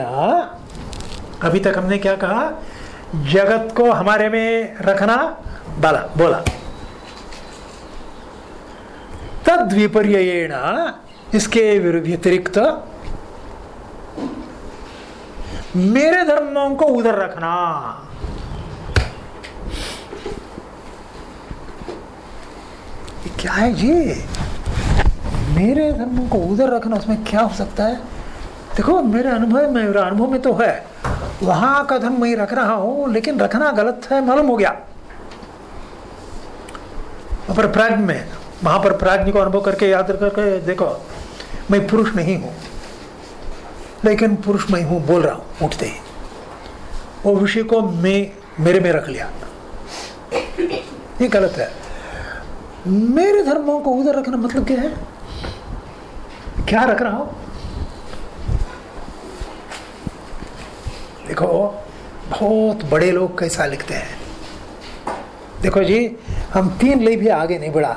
अभी तक हमने क्या कहा? जगत को हमारे में रखना, बाला, बोला। तद्विपर्य इसके व्यतिरिक्त मेरे धर्मों को उधर रखना। क्या है जी मेरे धर्मों को उधर रखना, उसमें क्या हो सकता है? देखो, मेरे अनुभव में, मेरा अनुभव में तो है। वहाँ का धर्म मैं रख रहा हूँ, लेकिन रखना गलत है, मालूम हो गया। पर प्राज्ञ में, वहाँ पर प्राज्ञ को अनुभव करके, याद करके, देखो, मैं पुरुष नहीं हूँ। लेकिन पुरुष मैं हूँ, बोल रहा हूँ, उठते ही। वो विषय को मैं, मेरे में रख लिया। ये गलत है। मेरे धर्मों को उधर रखना मतलब क्या है? क्या रख रहा हूँ? देखो, बहुत बड़े लोग कैसा लिखते हैं। देखो जी, हम तीन ले भी आगे नहीं बढ़ा।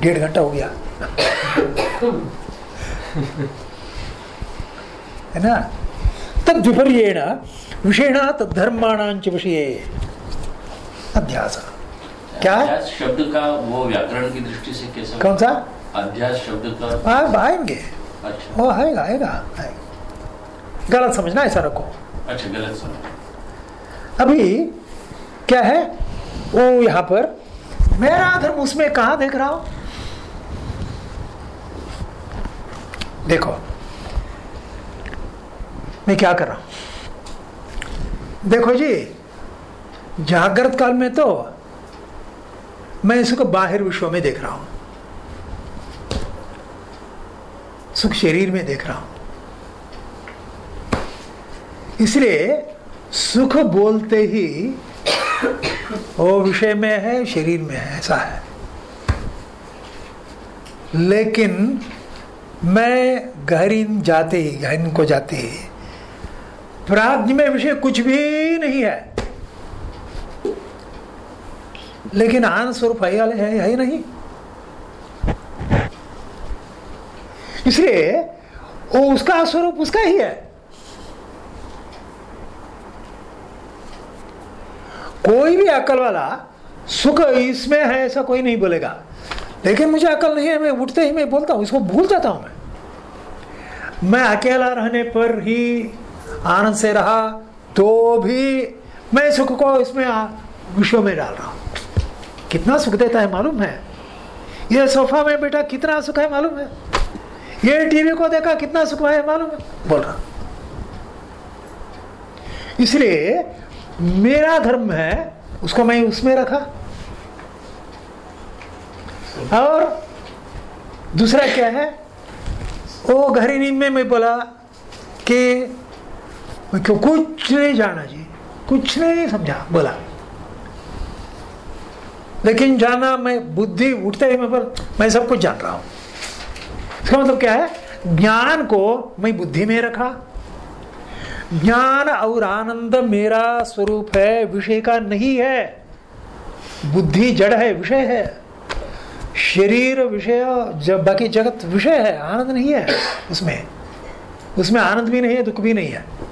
डेढ़ घंटा हो गया। है ना? तद विपर्येण विषेण तद्धर्माणांच विषय अध्यास क्या? शब्द का वो व्याकरण की दृष्टि से कैसा? कौन सा? अध्यास शब्द का। आ, आएँगे। अच्छा। वो आएगा आएगा आएगा। गलत समझना ऐसा रखो अच्छा गलत समझ अभी क्या है? वो यहाँ पर मेरा धर्म उसमें कहा देख रहा हूँ? देखो मैं क्या कर रहा हूँ? देखो जी, जागृत काल में तो मैं इसको बाहर विश्व में देख रहा हूँ। सुख शरीर में देख रहा हूँ। इसलिए सुख बोलते ही वो विषय में है, शरीर में है, ऐसा है। लेकिन मैं गहरीन जाते ही गहरीन को जाते ही प्राज्ञ में विषय कुछ भी नहीं है। लेकिन आन स्वरूप है है, है नहीं? इसलिए वो उसका स्वरूप उसका ही है। कोई भी अकल वाला सुख इसमें है ऐसा कोई नहीं बोलेगा। लेकिन मुझे अकल नहीं है मैं उठते ही मैं बोलता हूँ इसको भूल जाता हूँ मैं। मैं अकेला रहने पर ही आनंद से रहा तो भी मैं सुख को इसमें विश्व में डाल रहा हूँ। कितना सुख देता है मालूम है? ये सोफा में बेटा कितना सुख है मालूम है? ये टीवी को देखा कितना सुख है मालूम है? बोल रहा। इसलिए मेरा धर्म है, उसको मैं उसमें रखा। और दूसरा क्या है? वो गहरी नींद में मैं बोला कि क्यों कुछ नहीं जाना जी? कुछ नहीं समझा, बोला। लेकिन जाना, मैं बुद्धि उठते ही मैं बोल मैं सब कुछ जान रहा हूँ। इसका मतलब क्या है? ज्ञान को मैं बुद्धि में रखा। ज्ञान और आनंद मेरा स्वरूप है, विषय का नहीं है। बुद्धि जड़ है, विषय है। शरीर विषय जब बाकी जगत विषय है, आनंद नहीं है उसमें। उसमें आनंद भी नहीं है, दुख भी नहीं है।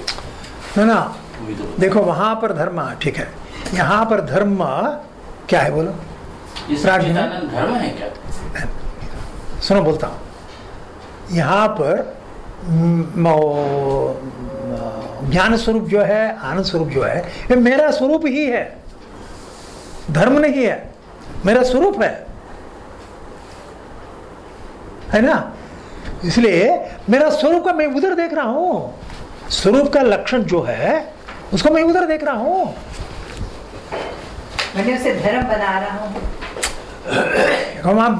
है ना? तो देखो वहाँ पर धर्म ठीक है। यहाँ पर धर्म क्या है बोलो? धर्म है क्या? सुनो बोलता हूँ। यहाँ पर ज्ञान स्वरूप जो है आनंद स्वरूप जो है ये मेरा स्वरूप ही है। धर्म नहीं है मेरा स्वरूप है। है ना? इसलिए मेरा स्वरूप का मैं उधर देख रहा हूँ। स्वरूप का लक्षण जो है उसको मैं उधर देख रहा हूँ। मैंने उसे धर्म बना रहा हूँ।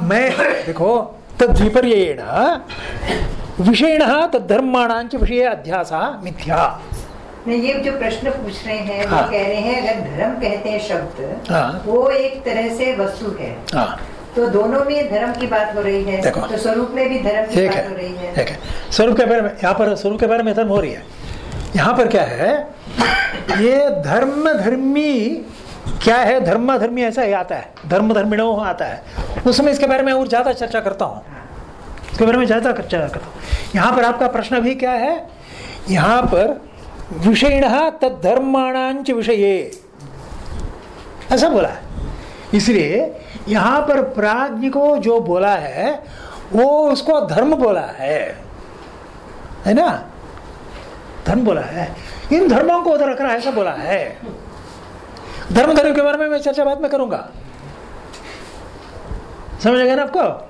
मैं देखो तद्विपर्येण विषयण तद्धर्माणांच विषय अध्यास मिथ्या। नहीं ये जो प्रश्न पूछ रहे हैं वो हाँ। कह रहे हैं अगर धर्म कहते हैं शब्द हाँ। वो एक तरह से वस्तु है। हाँ। तो दोनों में धर्म की बात हो रही है। तो स्वरूप में भी धर्म की बात हो रही है। स्वरूप के बारे में यहाँ पर स्वरूप के बारे में धर्म हो रही है। यहाँ पर क्या है? ये धर्म धर्मी क्या है धर्म धर्मी ऐसा ही आता है। धर्म धर्मिणो आता है। उस समय इसके बारे में और ज़्यादा चर्चा करता हूँ। इसके बारे में ज़्यादा चर्चा करता हूँ। यहाँ पर आपका प्रश्न भी क्या है? यहाँ पर विषयण तद्धर्माणांच विषय। ऐसा बोला है। इसलिए यहाँ पर प्राज्ञ को जो बोला है, वो उसको धर्म बोला है। है ना? धर्म बोला है। इन धर्मों को उधर रखना है, ऐसा बोला है। धर्म धर्म के बारे में मैं चर्चा बाद में करूँगा। समझ गए ना आपको?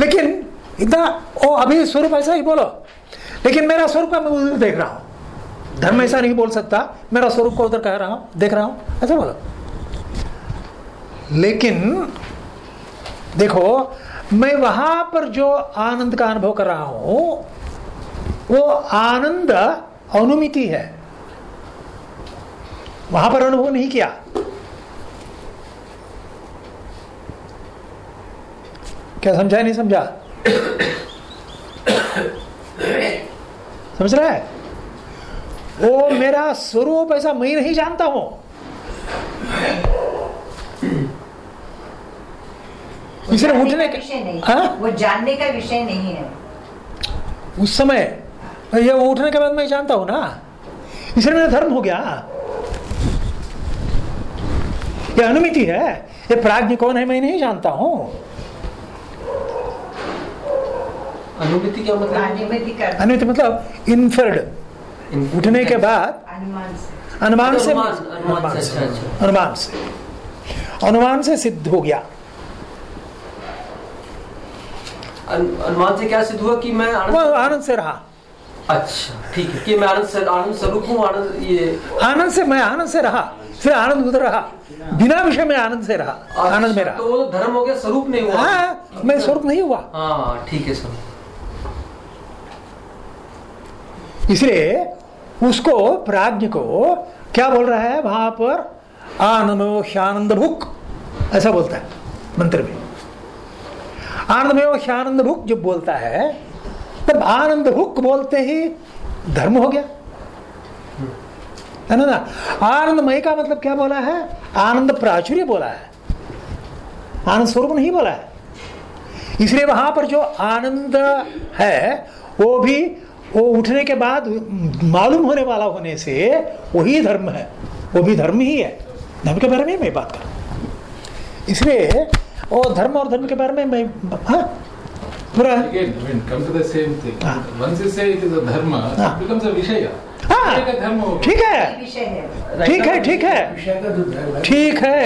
लेकिन इतना, ओ, अभी स्वरूप ऐसा ही बोलो। लेकिन मेरा स्वरूप का मैं उधर देख रहा हूँ। धर्म ऐसा नहीं बोल सकता। मेरा स्वरूप को उधर कह रहा हूँ, देख रहा हूँ, ऐसा बोलो। लेकिन, देखो मैं वहाँ पर जो आनंद का अनुभव कर रहा हूँ, वो आनंद अनुमिति है। वहाँ पर अनुभव नहीं किया। क्या समझा नहीं समझा? समझ रहा है? वो मेरा स्वरूप ऐसा मैं नहीं जानता हूँ। इसलिए उठने का विषय नहीं हाँ? वो जानने का विषय नहीं है। उस समय ये उठने के बाद मैं जानता हूँ ना। इसलिए मेरा धर्म हो गया। ये अनुमिति है। ये प्राज्ञ कौन है मैं नहीं जानता हूँ। अनुमिति क्या मतलब? अनुमति अनुमिति मतलब इन्फर्ड उठने के बाद अनुमान से। अनुमान से अनुमान, से, अच्छा, अच्छा। अनुमान से। अनुमान से सिद्ध हो गया। अनुमान से क्या सिद्ध हुआ कि मैं आनंद आनंद से रहा। अच्छा ठीक है कि मैं आनंद से आनंद स्वरूप हूँ आनंद ये आनंद से मैं आनंद से रहा फिर आनंद उधर रहा। बिना विषय में आनंद से रहा आनंद में अच्छा, रहा। तो धर्म हो गया स्वरूप नहीं हुआ। हाँ मैं स्वरूप नहीं हुआ। हाँ ठीक है सर इसलिए उसको प्राज्ञ को क्या बोल रहा है? वहाँ पर ह्यानंद भुक ऐसा बोलता है मंत्र में। आनंदमयो आनंद भुक जब बोलता है, तब आनंद भुक बोलते ही धर्म हो गया। है ना? ना आनंदमय का मतलब क्या बोला है? आनंद प्राचुर्य बोला है। आनंद स्वरूप नहीं बोला है। इसलिए वहाँ पर जो आनंद है, वो भी, वो उठने के बाद मालूम होने वाला होने से वही धर्म है। वो भी धर्म ही है। धर्म के बारे में मैं बात कर इसलिए वो धर्म और धर्म के बारे में मैं हाँ? पूरा Again, I mean, come to the same thing. Ah. Once you say it is a dharma, Ah. it becomes a vishaya. Vishaya का धर्म ठीक है। ठीक है ठीक है। विषय का जो धर्म ठीक है।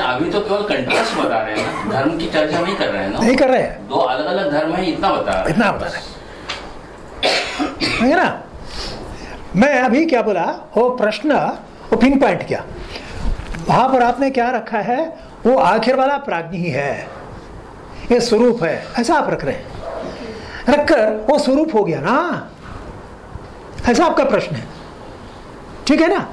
अभी तो केवल कंट्रास्ट बता रहे हैं ना। धर्म की चर्चा नहीं कर रहे हैं ना। नहीं कर रहे हैं। दो अलग अलग धर्म है इतना बता रहे इतना बता रहे है। ना? मैं अभी क्या बोला? वो प्रश्न वो पिन पॉइंट किया। वहाँ पर आपने क्या रखा है? वो आखिर वाला प्राज्ञ ही है। ये स्वरूप है। ऐसा आप रख रहे हैं। रखकर वो स्वरूप हो गया ना। ऐसा आपका प्रश्न है। ठीक है ना?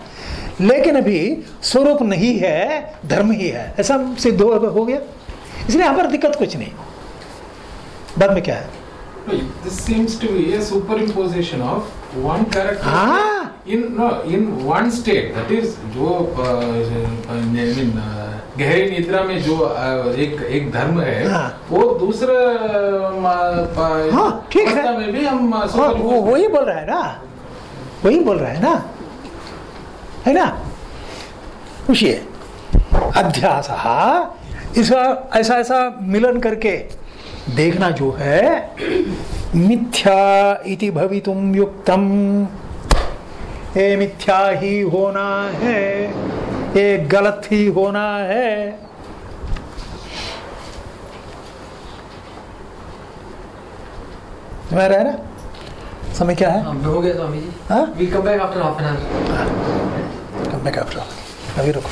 लेकिन अभी स्वरूप नहीं है धर्म ही है। ऐसा सिद्ध हो गया। इसलिए यहाँ पर दिक्कत कुछ नहीं। बाद में क्या है? This seems to be a superimposition of one character Ah. in no in one state. That is जो uh, I mean, uh, गहरी निद्रा में जो एक एक धर्म है हाँ. वो दूसरे हाँ, ठीक है। में भी हम हाँ, वो वही बोल रहा है ना। वही बोल रहा है ना। है ना? पूछिए। अध्यास इसका ऐसा ऐसा मिलन करके देखना जो है मिथ्या इति भवितुम युक्तम। ये मिथ्या ही होना है। ये गलत ही होना है। समझ रहा ना समय क्या है? हाँ, हो गया स्वामी जी। हाँ? We come back after half an hour come back after अभी रुको।